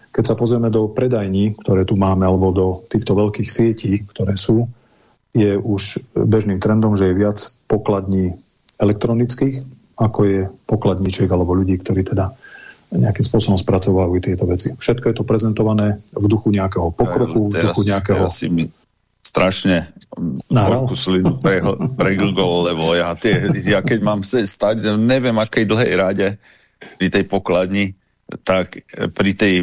Keď sa pozrieme do predajní, ktoré tu máme, alebo do týchto veľkých sietí, ktoré sú, je už bežným trendom, že je viac pokladní elektronických, ako je pokladníček alebo ľudí, ktorí teda nejakým spôsobom spracovajú tieto veci. Všetko je to prezentované v duchu nejakého pokroku, v duchu nejakého... Ja si mi strašne horkú slidu preglgol, lebo ja, tie, ja keď mám stať, neviem akej dlhej rade pri tej pokladni, tak pri tej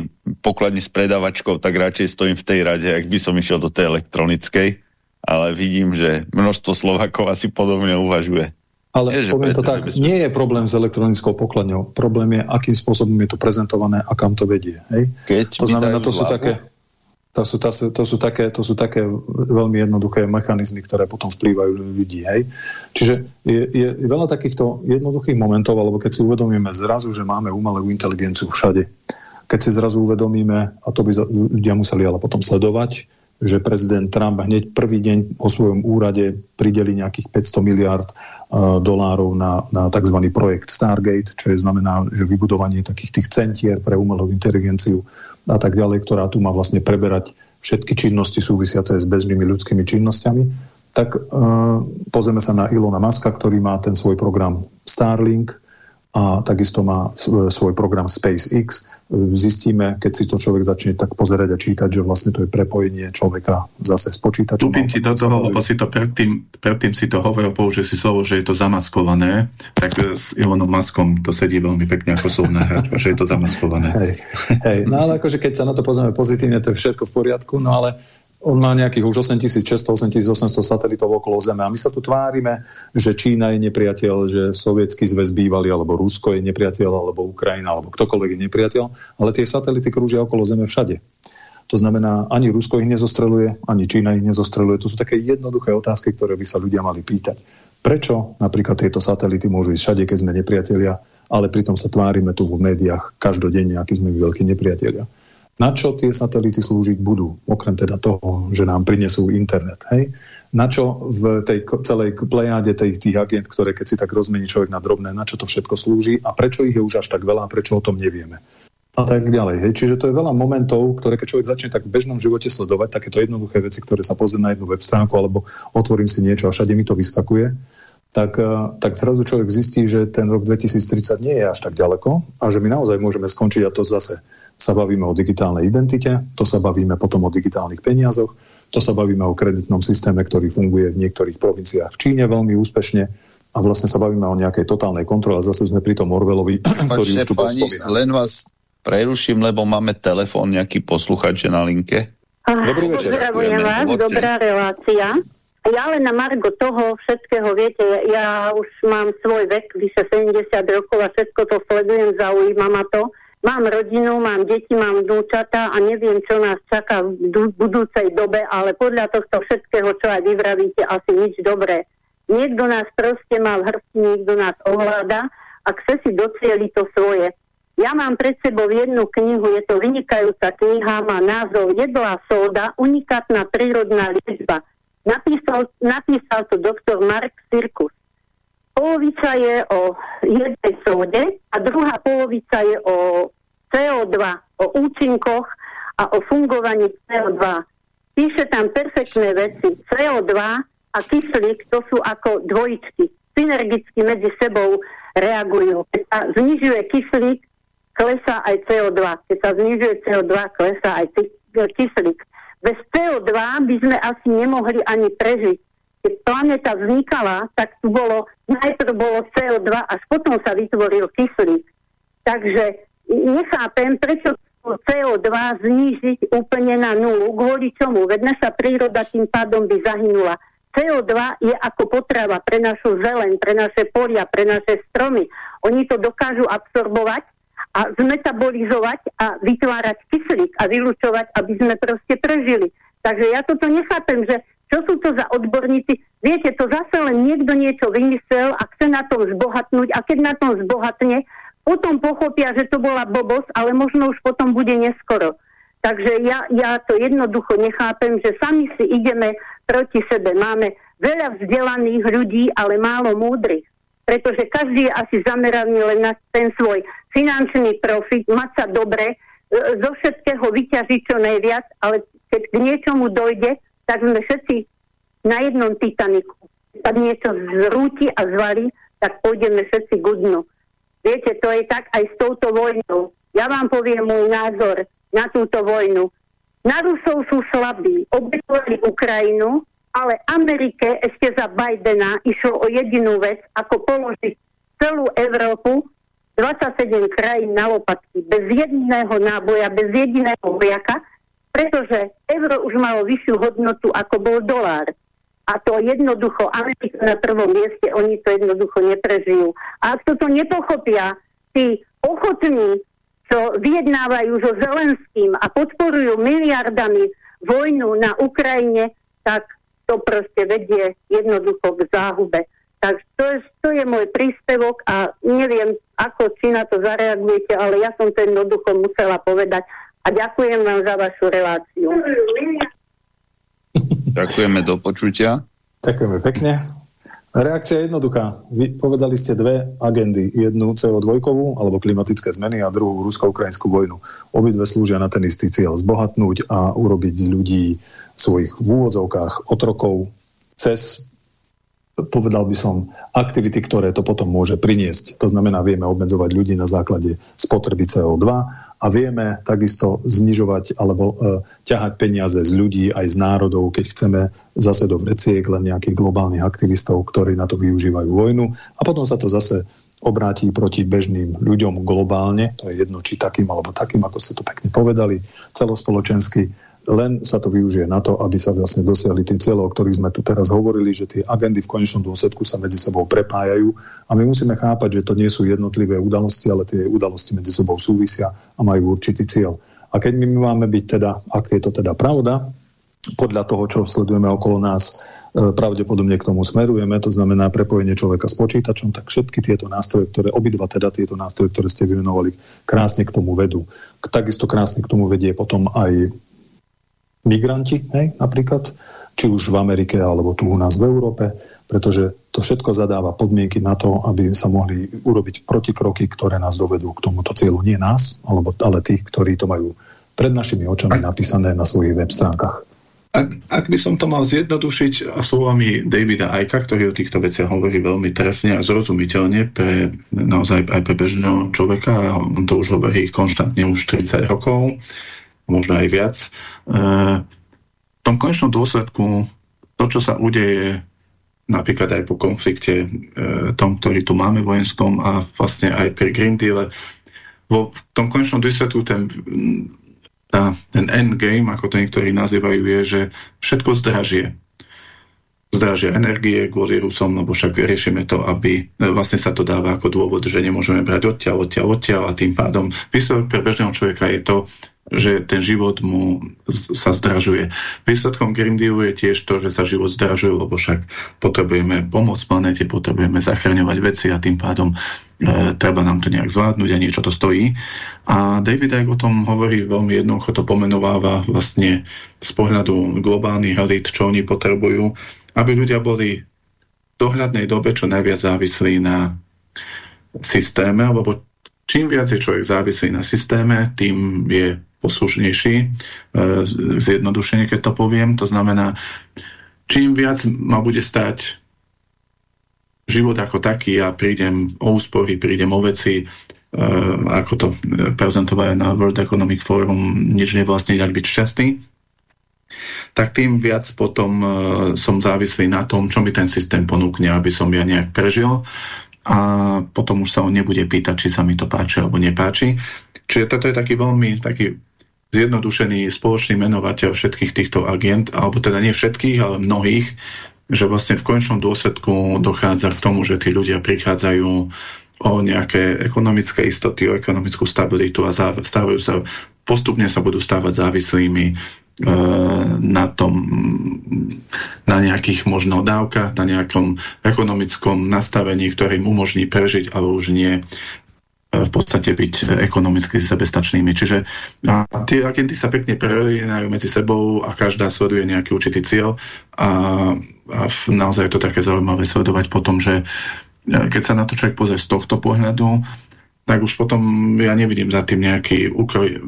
pokladni s predavačkou, tak radšej stojím v tej rade, ak by som išiel do tej elektronickej, ale vidím, že množstvo Slovakov asi podobne uvažuje. Ale nie, poviem to tak, nie je problém s elektronickou pokladňou. Problém je, akým spôsobom je to prezentované a kam to vedie. Hej? Keď to znamená, to sú také to sú, to, to, sú také, to sú také veľmi jednoduché mechanizmy, ktoré potom vplývajú na ľudí. Hej? Čiže je, je veľa takýchto jednoduchých momentov, alebo keď si uvedomíme zrazu, že máme umelú inteligenciu všade, keď si zrazu uvedomíme, a to by ľudia museli ale potom sledovať, že prezident Trump hneď prvý deň po svojom úrade prideli nejakých 500 miliard uh, dolárov na, na tzv. projekt Stargate, čo je znamená, že vybudovanie takých tých centier pre umelú inteligenciu a tak ďalej, ktorá tu má vlastne preberať všetky činnosti súvisiace s bežnými ľudskými činnosťami, tak uh, pozrieme sa na Ilona Maska, ktorý má ten svoj program Starlink a takisto má svoj program SpaceX zistíme, keď si to človek začne tak pozerať a čítať, že vlastne to je prepojenie človeka zase s počítačom. Tupím si do toho, lebo si to predtým, predtým si to hovoril, použil si slovo, že je to zamaskované, tak s Elonom Maskom to sedí veľmi pekne ako súvna hrač, že je to zamaskované. Hej, hej, no ale akože keď sa na to pozrieme pozitívne, to je všetko v poriadku, no ale on má nejakých už 8600, 8800 satelitov okolo Zeme a my sa tu tvárime, že Čína je nepriateľ, že Sovietský zväz bývalý, alebo Rusko je nepriateľ, alebo Ukrajina, alebo ktokoľvek je nepriateľ, ale tie satelity krúžia okolo Zeme všade. To znamená, ani Rusko ich nezostreluje, ani Čína ich nezostreluje. To sú také jednoduché otázky, ktoré by sa ľudia mali pýtať. Prečo napríklad tieto satelity môžu ísť všade, keď sme nepriatelia, ale pritom sa tvárime tu v médiách každodenne, akí sme veľkí nepriatelia na čo tie satelity slúžiť budú, okrem teda toho, že nám prinesú internet. Hej? Na čo v tej celej plejáde tých, tých agent, ktoré keď si tak rozmení človek na drobné, na čo to všetko slúži a prečo ich je už až tak veľa a prečo o tom nevieme. A tak ďalej. Hej. Čiže to je veľa momentov, ktoré keď človek začne tak v bežnom živote sledovať, takéto jednoduché veci, ktoré sa pozrie na jednu web stránku alebo otvorím si niečo a všade mi to vyskakuje, tak, eh, tak zrazu človek zistí, že ten rok 2030 nie je až tak ďaleko a že my naozaj môžeme skončiť a to zase sa bavíme o digitálnej identite, to sa bavíme potom o digitálnych peniazoch, to sa bavíme o kreditnom systéme, ktorý funguje v niektorých provinciách v Číne veľmi úspešne a vlastne sa bavíme o nejakej totálnej kontrole. Zase sme pri tom Orvelovi, ktorý už tu pani, Len vás preruším, lebo máme telefón, nejaký posluchač na linke. Dobrý večer. Pozdravujem vás, dobrá relácia. Ja len na Margo toho všetkého, viete, ja už mám svoj vek, vyše 70 rokov a všetko to sledujem, zaujíma ma to. Mám rodinu, mám deti, mám vnúčata a neviem, čo nás čaká v budúcej dobe, ale podľa tohto všetkého, čo aj vyvravíte, asi nič dobré. Niekto nás proste má v hrsti, niekto nás ovláda a chce si docieliť to svoje. Ja mám pred sebou jednu knihu, je to vynikajúca kniha, má názov Jedlá sóda, unikátna prírodná liečba. Napísal, napísal to doktor Mark Cirkus. Polovica je o jednej sóde a druhá polovica je o CO2, o účinkoch a o fungovaní CO2. Píše tam perfektné veci. CO2 a kyslík to sú ako dvojičky. Synergicky medzi sebou reagujú. Keď sa znižuje kyslík, klesá aj CO2. Keď sa znižuje CO2, klesá aj kyslík. Bez CO2 by sme asi nemohli ani prežiť. Keď planéta vznikala, tak tu bolo, najprv bolo CO2, až potom sa vytvoril kyslík. Takže nechápem, prečo CO2 znížiť úplne na nulu. Kvôli čomu? Veď naša príroda tým pádom by zahynula. CO2 je ako potrava pre našu zelen, pre naše polia, pre naše stromy. Oni to dokážu absorbovať a zmetabolizovať a vytvárať kyslík a vylúčovať, aby sme proste prežili. Takže ja toto nechápem, že čo sú to za odborníci. Viete, to zase len niekto niečo vymyslel a chce na tom zbohatnúť a keď na tom zbohatne, potom pochopia, že to bola blbosť, ale možno už potom bude neskoro. Takže ja, ja to jednoducho nechápem, že sami si ideme proti sebe. Máme veľa vzdelaných ľudí, ale málo múdrych. Pretože každý je asi zameraný len na ten svoj finančný profit, mať sa dobre, e, zo všetkého vyťažiť čo najviac, ale keď k niečomu dojde, tak sme všetci na jednom Titaniku. Keď niečo zrúti a zvalí, tak pôjdeme všetci k dnu. Viete, to je tak aj s touto vojnou. Ja vám poviem môj názor na túto vojnu. Na Rusov sú slabí, obetovali Ukrajinu, ale Amerike ešte za Bidena išlo o jedinú vec, ako položiť celú Európu 27 krajín na lopatky, bez jedného náboja, bez jediného vojaka, pretože euro už malo vyššiu hodnotu, ako bol dolár. A to jednoducho, Amerika na prvom mieste, oni to jednoducho neprežijú. A ak toto nepochopia, tí ochotní, čo vyjednávajú so Zelenským a podporujú miliardami vojnu na Ukrajine, tak to proste vedie jednoducho k záhube. Takže to je, to je môj príspevok a neviem, ako či na to zareagujete, ale ja som to jednoducho musela povedať a ďakujem vám za vašu reláciu. Ďakujeme do počutia. Ďakujeme pekne. Reakcia je jednoduchá. Vy povedali ste dve agendy. Jednu CO2, alebo klimatické zmeny a druhú rusko-ukrajinskú vojnu. Obidve slúžia na ten istý cieľ. Zbohatnúť a urobiť z ľudí svojich v úvodzovkách otrokov cez povedal by som, aktivity, ktoré to potom môže priniesť. To znamená, vieme obmedzovať ľudí na základe spotreby CO2 a vieme takisto znižovať alebo e, ťahať peniaze z ľudí aj z národov, keď chceme zase do vreciek len nejakých globálnych aktivistov, ktorí na to využívajú vojnu. A potom sa to zase obráti proti bežným ľuďom globálne, to je jedno či takým alebo takým, ako ste to pekne povedali, celospoločensky len sa to využije na to, aby sa vlastne dosiahli tie cieľe, o ktorých sme tu teraz hovorili, že tie agendy v konečnom dôsledku sa medzi sebou prepájajú a my musíme chápať, že to nie sú jednotlivé udalosti, ale tie udalosti medzi sebou súvisia a majú určitý cieľ. A keď my máme byť teda, ak je to teda pravda, podľa toho, čo sledujeme okolo nás, e, pravdepodobne k tomu smerujeme, to znamená prepojenie človeka s počítačom, tak všetky tieto nástroje, ktoré obidva teda tieto nástroje, ktoré ste vymenovali, krásne k tomu vedú. Takisto krásne k tomu vedie potom aj migranti, hej, napríklad, či už v Amerike alebo tu u nás v Európe, pretože to všetko zadáva podmienky na to, aby sa mohli urobiť protikroky, ktoré nás dovedú k tomuto cieľu. Nie nás, alebo, ale tých, ktorí to majú pred našimi očami napísané na svojich web stránkach. Ak, ak by som to mal zjednodušiť slovami Davida Ajka, ktorý o týchto veciach hovorí veľmi trefne a zrozumiteľne pre naozaj aj pre bežného človeka, on to už hovorí konštantne už 30 rokov, možno aj viac. E, v tom konečnom dôsledku to, čo sa udeje napríklad aj po konflikte e, tom, ktorý tu máme vojenskom a vlastne aj pri Green Deal, vo tom konečnom dôsledku ten, tá, ten endgame, ako to niektorí nazývajú, je, že všetko zdražie. Zdražia energie kvôli Rusom, lebo však riešime to, aby e, vlastne sa to dáva ako dôvod, že nemôžeme brať odtiaľ, odtiaľ, odtiaľ a tým pádom výsledok pre bežného človeka je to, že ten život mu sa zdražuje. Výsledkom Green Dealu je tiež to, že sa život zdražuje, lebo však potrebujeme pomôcť planete, potrebujeme zachraňovať veci a tým pádom e, treba nám to nejak zvládnuť a niečo to stojí. A David aj o tom hovorí veľmi jednoducho, to pomenováva vlastne z pohľadu globálnych elit, čo oni potrebujú, aby ľudia boli v dohľadnej dobe čo najviac závislí na systéme, lebo čím viac je človek závislý na systéme, tým je poslušnejší, e, zjednodušene, keď to poviem. To znamená, čím viac ma bude stať život ako taký a prídem o úspory, prídem o veci, e, ako to prezentovali na World Economic Forum, nič nevlastniť, ak byť šťastný, tak tým viac potom e, som závislý na tom, čo mi ten systém ponúkne, aby som ja nejak prežil a potom už sa on nebude pýtať, či sa mi to páči alebo nepáči. Čiže toto je taký veľmi taký zjednodušený spoločný menovateľ všetkých týchto agent, alebo teda nie všetkých, ale mnohých, že vlastne v končnom dôsledku dochádza k tomu, že tí ľudia prichádzajú o nejaké ekonomické istoty, o ekonomickú stabilitu a stávajú sa, postupne sa budú stávať závislými e, na tom, na nejakých možno dávkach, na nejakom ekonomickom nastavení, ktoré im umožní prežiť, ale už nie v podstate byť ekonomicky sebestačnými. Čiže a tie agenty sa pekne prelínajú medzi sebou a každá sleduje nejaký určitý cieľ a, a naozaj je to také zaujímavé sledovať potom, že e, keď sa na to človek pozrie z tohto pohľadu, tak už potom ja nevidím za tým nejaký ukroj, e,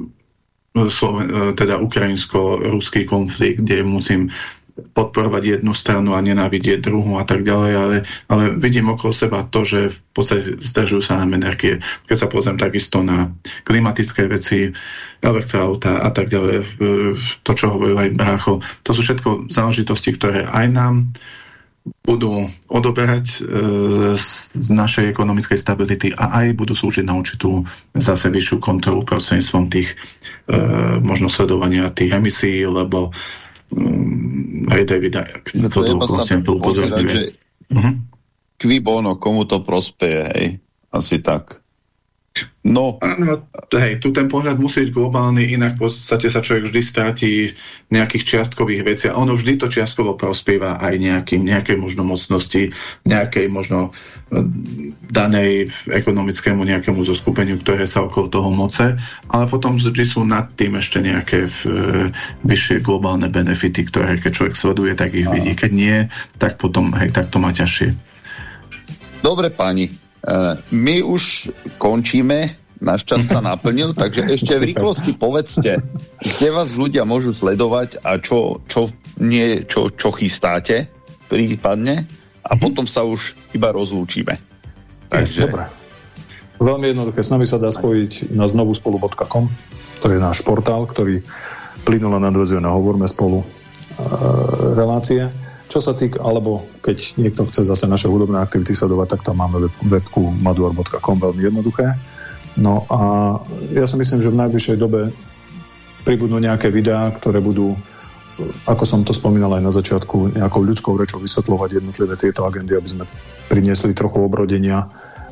teda ukrajinsko-ruský konflikt, kde musím podporovať jednu stranu a nenávidieť druhú a tak ďalej, ale, ale vidím okolo seba to, že v podstate zdržujú sa nám energie. Keď sa pozriem takisto na klimatické veci, elektroauta a tak ďalej, to, čo hovoril aj Brácho, to sú všetko záležitosti, ktoré aj nám budú odoberať e, z, našej ekonomickej stability a aj budú slúžiť na určitú zase vyššiu kontrolu prostredníctvom tých e, možno sledovania tých emisí, lebo aj David no to vlastne tu upozorňuje. Že... Uh -huh. Kví bono, komu to prospeje, hej? Asi tak. No. Áno, hej, tu ten pohľad musí byť globálny, inak v podstate sa človek vždy stratí v nejakých čiastkových veciach. Ono vždy to čiastkovo prospieva aj nejakým, nejakej možno mocnosti, nejakej možno e, danej ekonomickému nejakému zoskupeniu, ktoré sa okolo toho moce, ale potom vždy sú nad tým ešte nejaké v, e, vyššie globálne benefity, ktoré keď človek sleduje, tak ich vidí. Keď nie, tak potom, hej, tak to má ťažšie. Dobre, pani, my už končíme, náš čas sa naplnil, takže ešte v rýchlosti povedzte, kde vás ľudia môžu sledovať a čo, čo, nie, čo, čo chystáte prípadne a mhm. potom sa už iba rozlúčime. Takže... Dobre. Veľmi jednoduché, s nami sa dá spojiť na znovuspolu.com, to je náš portál, ktorý plynulo nadvezuje na Hovorme spolu e, relácie. Čo sa týka, alebo keď niekto chce zase naše hudobné aktivity sledovať, tak tam máme webku maduar.com, veľmi jednoduché. No a ja si myslím, že v najbližšej dobe pribudnú nejaké videá, ktoré budú, ako som to spomínal aj na začiatku, nejakou ľudskou rečou vysvetľovať jednotlivé tieto agendy, aby sme priniesli trochu obrodenia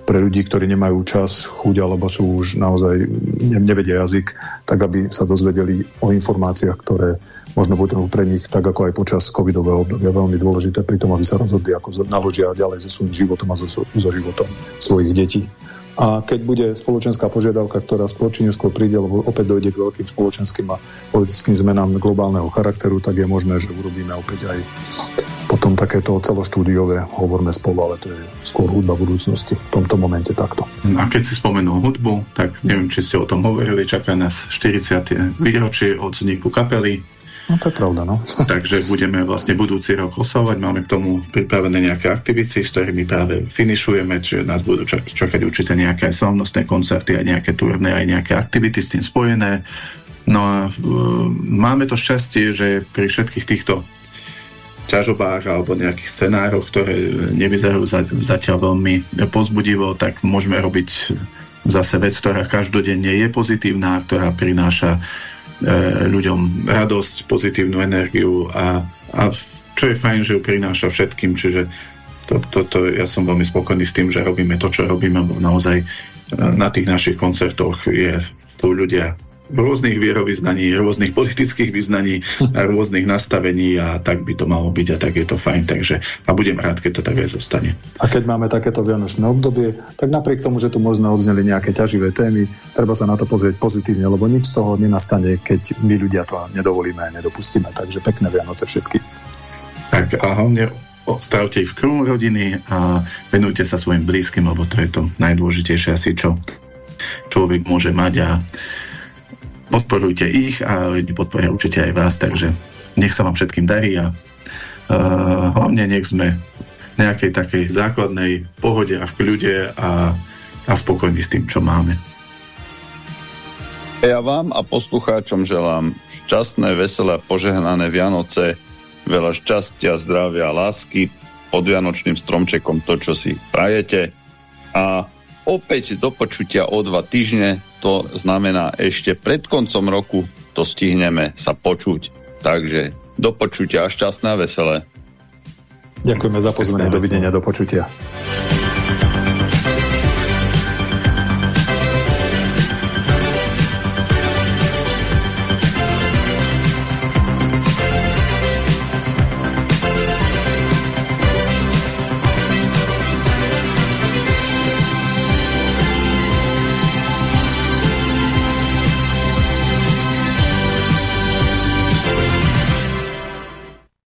pre ľudí, ktorí nemajú čas, chuť alebo sú už naozaj nevedia jazyk, tak aby sa dozvedeli o informáciách, ktoré možno budú pre nich, tak ako aj počas covidového obdobia, veľmi dôležité pri tom, aby sa rozhodli, ako naložia ďalej so svojím životom a so, so životom svojich detí. A keď bude spoločenská požiadavka, ktorá skôr či neskôr príde, lebo opäť dojde k veľkým spoločenským a politickým zmenám globálneho charakteru, tak je možné, že urobíme opäť aj potom takéto celoštúdiové hovorme spolu, ale to je skôr hudba budúcnosti v tomto momente takto. A keď si spomenul hudbu, tak neviem, či ste o tom hovorili, čaká nás 40. výročie od vzniku kapely No to je pravda, no. Takže budeme vlastne budúci rok oslavovať, máme k tomu pripravené nejaké aktivity, s ktorými práve finišujeme, čiže nás budú čakať určite nejaké slavnostné koncerty, aj nejaké turné, aj nejaké aktivity s tým spojené. No a uh, máme to šťastie, že pri všetkých týchto ťažobách alebo nejakých scenároch, ktoré nevyzerajú zatiaľ veľmi pozbudivo, tak môžeme robiť zase vec, ktorá každodenne je pozitívna, ktorá prináša E, ľuďom radosť, pozitívnu energiu a, a čo je fajn, že ju prináša všetkým, čiže to, to, to, ja som veľmi spokojný s tým, že robíme to, čo robíme, naozaj e, na tých našich koncertoch je tu ľudia rôznych vierovýznaní, rôznych politických vyznaní rôznych nastavení a tak by to malo byť a tak je to fajn. Takže a budem rád, keď to tak aj zostane. A keď máme takéto vianočné obdobie, tak napriek tomu, že tu možno odzneli nejaké ťaživé témy, treba sa na to pozrieť pozitívne, lebo nič z toho nenastane, keď my ľudia to nedovolíme a nedopustíme. Takže pekné Vianoce všetky. Tak a hlavne odstavte ich v kruhu rodiny a venujte sa svojim blízkym, lebo to je to najdôležitejšie asi, čo človek môže mať a podporujte ich a oni podporia určite aj vás, takže nech sa vám všetkým darí a uh, hlavne nech sme nejakej takej základnej pohode a v kľude a, a spokojní s tým, čo máme. Ja vám a poslucháčom želám šťastné, veselé a požehnané Vianoce, veľa šťastia, zdravia, lásky pod Vianočným stromčekom to, čo si prajete a opäť do počutia o dva týždne, to znamená ešte pred koncom roku to stihneme sa počuť. Takže do počutia a šťastné a veselé. Ďakujeme za pozvanie, dovidenia, do počutia.